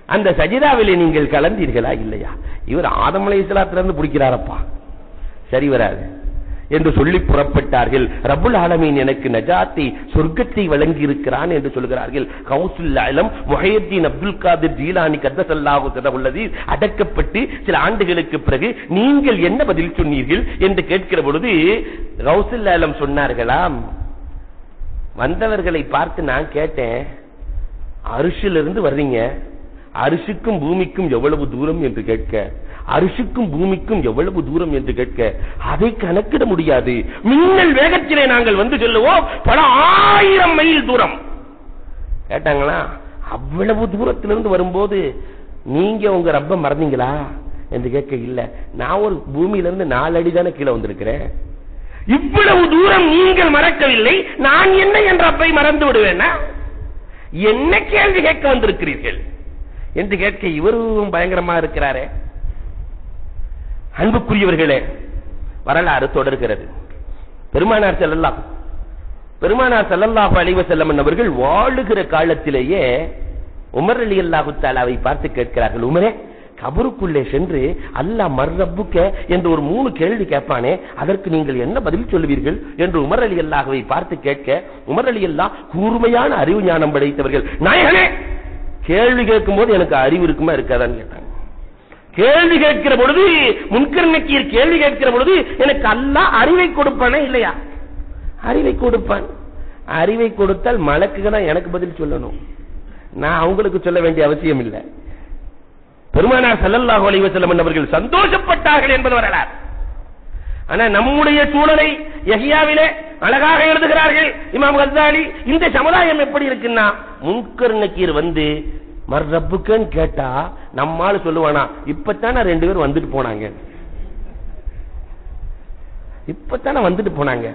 அந்த சஜிதாவிலே நீங்கள் கலந்தீர்களா இல்லையா? இவர் ஆதமலை அலை இஸ்லாத்திலிருந்து பிடிக்கிறாரப்பா. சரி வராது. என்று சொல்லி புறப்பட்டார்கள். ரபுல் ஆலமீன் எனக்கு நஜாத்தை சொர்க்கத்தை வழங்கி இருக்கிறான் என்று சொல்கிறார்கள். கவுசுல் அலம் முஹையத்தீன் அப்துல் காதிர் ஜீலானி கத்தசல்லாஹு உள்ளது அடக்கப்பட்டு சில ஆண்டுகளுக்கு பிறகு நீங்கள் என்ன பதில் சொன்னீர்கள் என்று கேட்கிற பொழுது கவுசுல் அலம் சொன்னார்களாம் வந்தவர்களை பார்த்து நான் கேட்டேன் அரிசிலிருந்து வர்றீங்க அரிசிக்கும் பூமிக்கும் எவ்வளவு தூரம் என்று கேட்க அரிசிக்கும் பூமிக்கும் எவ்வளவு தூரம் என்று கேட்க அதை கணக்கிட முடியாது. மின்னல் வேகத்திலே நாங்கள் வந்து செல்லுவோம். பல ஆயிரம் மைல் தூரம். கேட்டாங்களா? அவ்வளவு தூரத்திலிருந்து வரும்போது நீங்க உங்க ரப்ப மறந்தீங்களா? என்று கேட்க இல்ல. நான் ஒரு பூமியிலிருந்து நாலு அடி தானே கீழே வந்திருக்கிறேன். இவ்வளவு தூரம் நீங்கள் மறக்கவில்லை. நான் என்ன என்ற அப்பை மறந்து விடுவேனா? என்ன கேள்வி கேட்க வந்திருக்கிறீர்கள்? என்று கேட்க இவரும் பயங்கரமா இருக்கிறாரே. அன்புக்குரியவர்களே வரலாறு தொடர்கிறது. பெருமானார் செல்லலாம் பெருமானார் செல்லல்லாஹு அலைவ செல்லம் அவர்கள் வாழுகிற காலத்திலேயே உமர் அலி அல்லாஹு தாலாவை பார்த்து கேட்கிறார்கள் உமரே கபருக்குள்ளே சென்று அல்லாஹ் மர்ரப்புக்க என்று ஒரு மூணு கேள்வி கேட்பானே அதற்கு நீங்கள் என்ன பதில் சொல்லுவீர்கள்? என்று உமர் அலி அல்லாஹுவை பார்த்து கேட்க உமர் அலி அல்லாஹ் கூர்மையான அறிவு ஞானம் படைத்தவர்கள். நாயகனே கேள்வி கேட்கும் போது எனக்கு அறிவு இருக்குமா இருக்காதான்னு கேட்டாங்க கேள்வி கேட்கிற பொழுது முன்கர்ணக்கீர் கேள்வி கேட்கிற பொழுது எனக்கு அல்லாஹ் அறிவை கொடுப்பானே இல்லையா? அறிவை கொடுப்பான். அறிவை கொடுத்தால் மலக்குக்கு தான் எனக்கு பதில் சொல்லணும். நான் அவங்களுக்கு சொல்ல வேண்டிய அவசியம் இல்லை. பெருமானார் ஸல்லல்லாஹு அலைஹி வஸல்லம் அவர்கள் சந்தோஷப்பட்டார்கள் என்பது வரலாறு. ஆனா நம்முடைய சூழலை எஹியாவிலே அழகாக எழுதுகிறார்கள் இமாம் கஸ்ஸாலி இந்த சமுதாயம் எப்படி இருக்குன்னா முன்கர் நக்கீர் வந்து மர்ரப்புக்குன்னு கேட்டா நம்மால சொல்லுவானா இப்பத்தானே ரெண்டு பேரும் வந்துட்டு போனாங்க. இப்பத்தானே வந்துட்டு போனாங்க.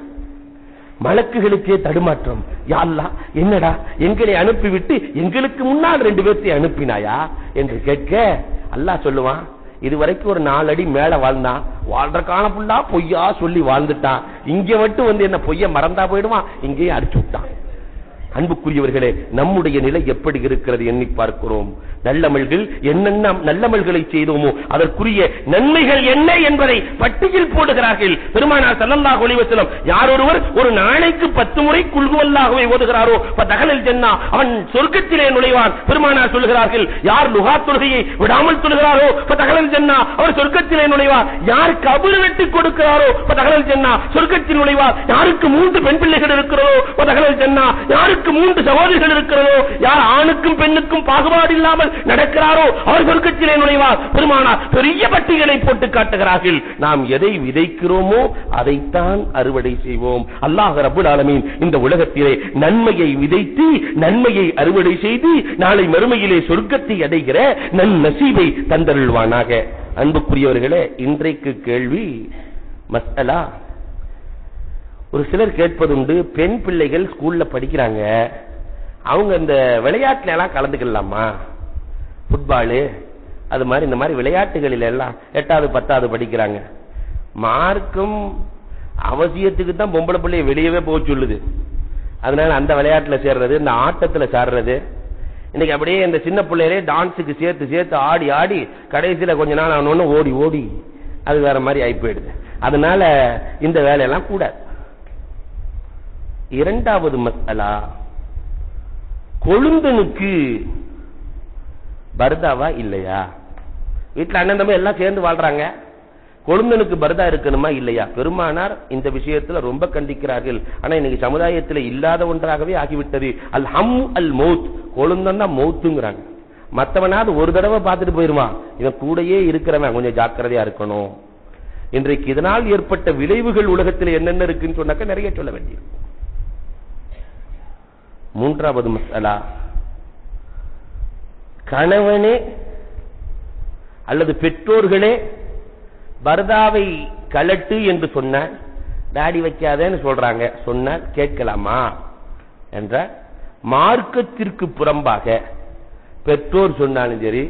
மலக்குகளுக்கே தடுமாற்றம். யாழ்லா என்னடா எங்களை அனுப்பிவிட்டு எங்களுக்கு முன்னால் ரெண்டு பேர்த்தை அனுப்பினாயா? என்று கேட்க அல்லாஹ் சொல்லுவான் இதுவரைக்கும் ஒரு நாலு அடி மேல வாழ்ந்தான் வாழ்ற காலம் ஃபுல்லா பொய்யா சொல்லி வாழ்ந்துட்டான். இங்க மட்டும் வந்து என்ன பொய்ய மறந்தா போயிடுவான் இங்கேயே அடிச்சு விட்டான். அன்புக்குரியவர்களே நம்முடைய நிலை எப்படி இருக்கிறது எண்ணி பார்க்கிறோம். நல்லமல்கள் என்னென்ன நல்லமல்களை செய்தோமோ அதற்குரிய நன்மைகள் என்ன என்பதை பட்டியல் போடுகிறார்கள். பெருமானார் சல்லல்லா ஒளிவசலம் யார் ஒருவர் ஒரு நாளைக்கு பத்து முறை குல்குவல்லாகவே ஓதுகிறாரோ தகலில் சென்னா அவன் சொர்க்கத்திலே நுழைவான். பெருமானார் சொல்கிறார்கள் யார் லுகா தொழுகையை விடாமல் சொல்கிறாரோ தகலில் சென்னா அவர் சொர்க்கத்திலே நுழைவார். யார் கபறு வெட்டி கொடுக்கிறாரோ தகலில் ஜன்னா சொர்க்கத்தில் நுழைவார். யாருக்கு மூன்று பெண் பிள்ளைகள் இருக்கிறதோ தகலில் ஜன்னா யாருக்கு மூன்று சகோதரிகள் இருக்கிறதோ யார் ஆணுக்கும் பெண்ணுக்கும் பாகுபாடு இல்லாமல் நடக்கிறாரோ அவர் சொர்க்கத்திலே நுழைவார். பெருமானார் பெரிய பட்டியலை போட்டு காட்டுகிறார்கள். நாம் எதை விதைக்கிறோமோ அதைத்தான் அறுவடை செய்வோம். அல்லாஹ் ரபுல் ஆலமீன் இந்த உலகத்திலே நன்மையை விதைத்து நன்மையை அறுவடை செய்து நாளை மறுமையிலே சொர்க்கத்தை அடைகிற நன் நசீபை தந்தருள்வானாக. அன்புக்குரியவர்களே இன்றைக்கு கேள்வி மசாலா ஒரு சிலர் கேட்பதுண்டு பெண் பிள்ளைகள் ஸ்கூல்ல படிக்கிறாங்க. அவங்க இந்த விளையாட்டுல எல்லாம் கலந்துக்கலாமா? ஃபுட்பாலு அது மாதிரி இந்த மாதிரி விளையாட்டுகளில் எல்லாம் எட்டாவது பத்தாவது படிக்கிறாங்க. மார்க்கும் அவசியத்துக்கு தான் பொம்பளை பிள்ளைய வெளியவே போக சொல்லுது. அதனால அந்த விளையாட்டுல சேர்றது இந்த ஆட்டத்துல சேர்றது. இன்னைக்கு அப்படியே இந்த சின்ன பிள்ளையிலே டான்ஸுக்கு சேர்த்து சேர்த்து ஆடி ஆடி கடைசியில கொஞ்ச நாள் ஆனோன்னு ஓடி ஓடி. அது வேற மாதிரி ஆகி போயிடுது. அதனால இந்த வேலையெல்லாம் கூடாது. இரண்டாவது மசாலா கொழுந்தனுக்கு பர்தாவா இல்லையா? வீட்டில் அண்ணன் தம்பி எல்லாம் சேர்ந்து வாழ்றாங்க. கொழுந்தனுக்கு பர்தா இருக்கணுமா இல்லையா? பெருமானார் இந்த விஷயத்துல ரொம்ப கண்டிக்கிறார்கள். ஆனா இன்னைக்கு சமுதாயத்தில் இல்லாத ஒன்றாகவே ஆகிவிட்டது. அல் ஹம் அல் மௌத். கொழுந்தன் தான் மௌத்துங்கிறாங்க. மற்றவனாவது ஒரு தடவை பார்த்துட்டு போயிருவான். இவன் கூடயே இருக்கிறவன் கொஞ்சம் ஜாக்கிரதையா இருக்கணும். இன்றைக்கு இதனால் ஏற்பட்ட விளைவுகள் உலகத்தில் என்னென்ன இருக்குன்னு சொன்னாக்க நிறைய சொல்ல வேண்டியிருக்கும் மூன்றாவது மசாலா. கணவனே அல்லது பெற்றோர்களே பரதாவை கலட்டு என்று சொன்ன தாடி வைக்காதேன்னு சொல்றாங்க. சொன்னால் கேட்கலாமா? என்ற மார்க்கத்திற்கு புறம்பாக பெற்றோர் சொன்னாலும் சரி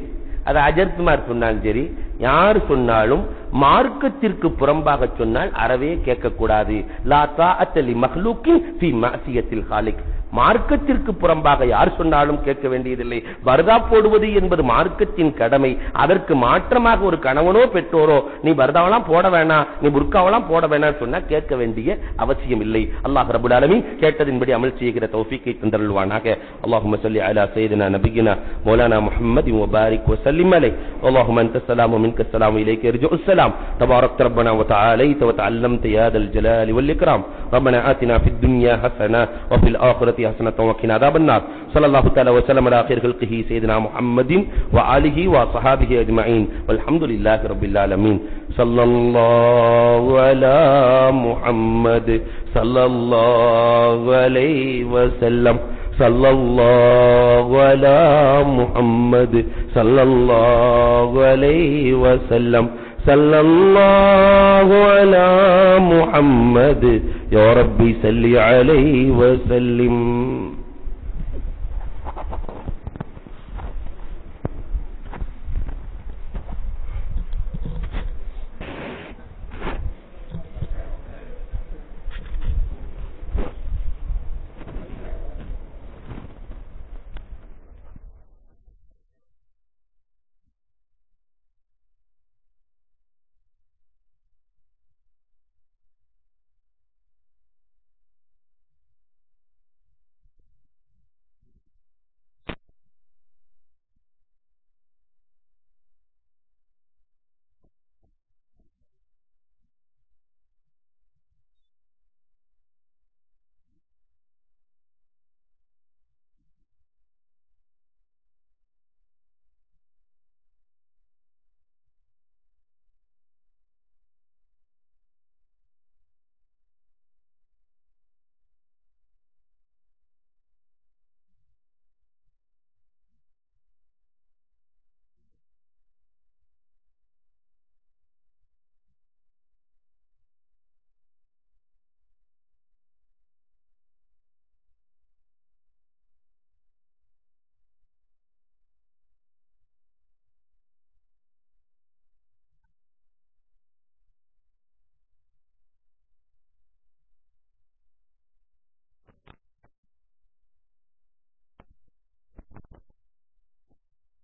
அது அஜர்குமார் சொன்னாலும் சரி யார் சொன்னாலும் மார்க்கத்திற்கு புறம்பாக சொன்னால் அறவே கேட்கக்கூடாது. லா தாஅத்த லி மக்லூக்கின் மாசியத்தில் ஹாலிக். மார்க்கத்திற்கு புறம்பாக யார் சொன்னாலும் கேட்க வேண்டியதில்லை பர்தா போடுவது என்பது மார்க்கத்தின் கடமை அதற்கு மாற்றமாக ஒரு கணவனோ பெற்றோரோ நீ பர்தாவெல்லாம் போட வேணாம் நீ புர்காவெல்லாம் போட வேணாம் சொன்னா கேட்க வேண்டிய அவசியம் இல்லை அல்லாஹ் ரபுல் ஆலமீன் கேட்டதின்படி அமல் செய்கிற தௌஃபீக்கை தந்தருள்வானாக اللهم صل على سيدنا نبينا مولانا محمد وبارك وسلم عليه اللهم انت السلام ومنك السلام اليك يرجع السلام تباركت ربنا وتعاليت وتعلمت يا ذا الجلال والاكرام ربنا آتنا في الدنيا حسنه وفي الاخره حسنة وقنا عذاب النار. صلى الله تعالى وسلم على خير خلقه سيدنا محمد وآله وصحابه أجمعين. والحمد لله رب العالمين. صلى الله على محمد. صلى الله عليه وسلم. صلى الله على محمد. صلى الله عليه وسلم. صلى الله على محمد. يا ربي صل عليه وسلم.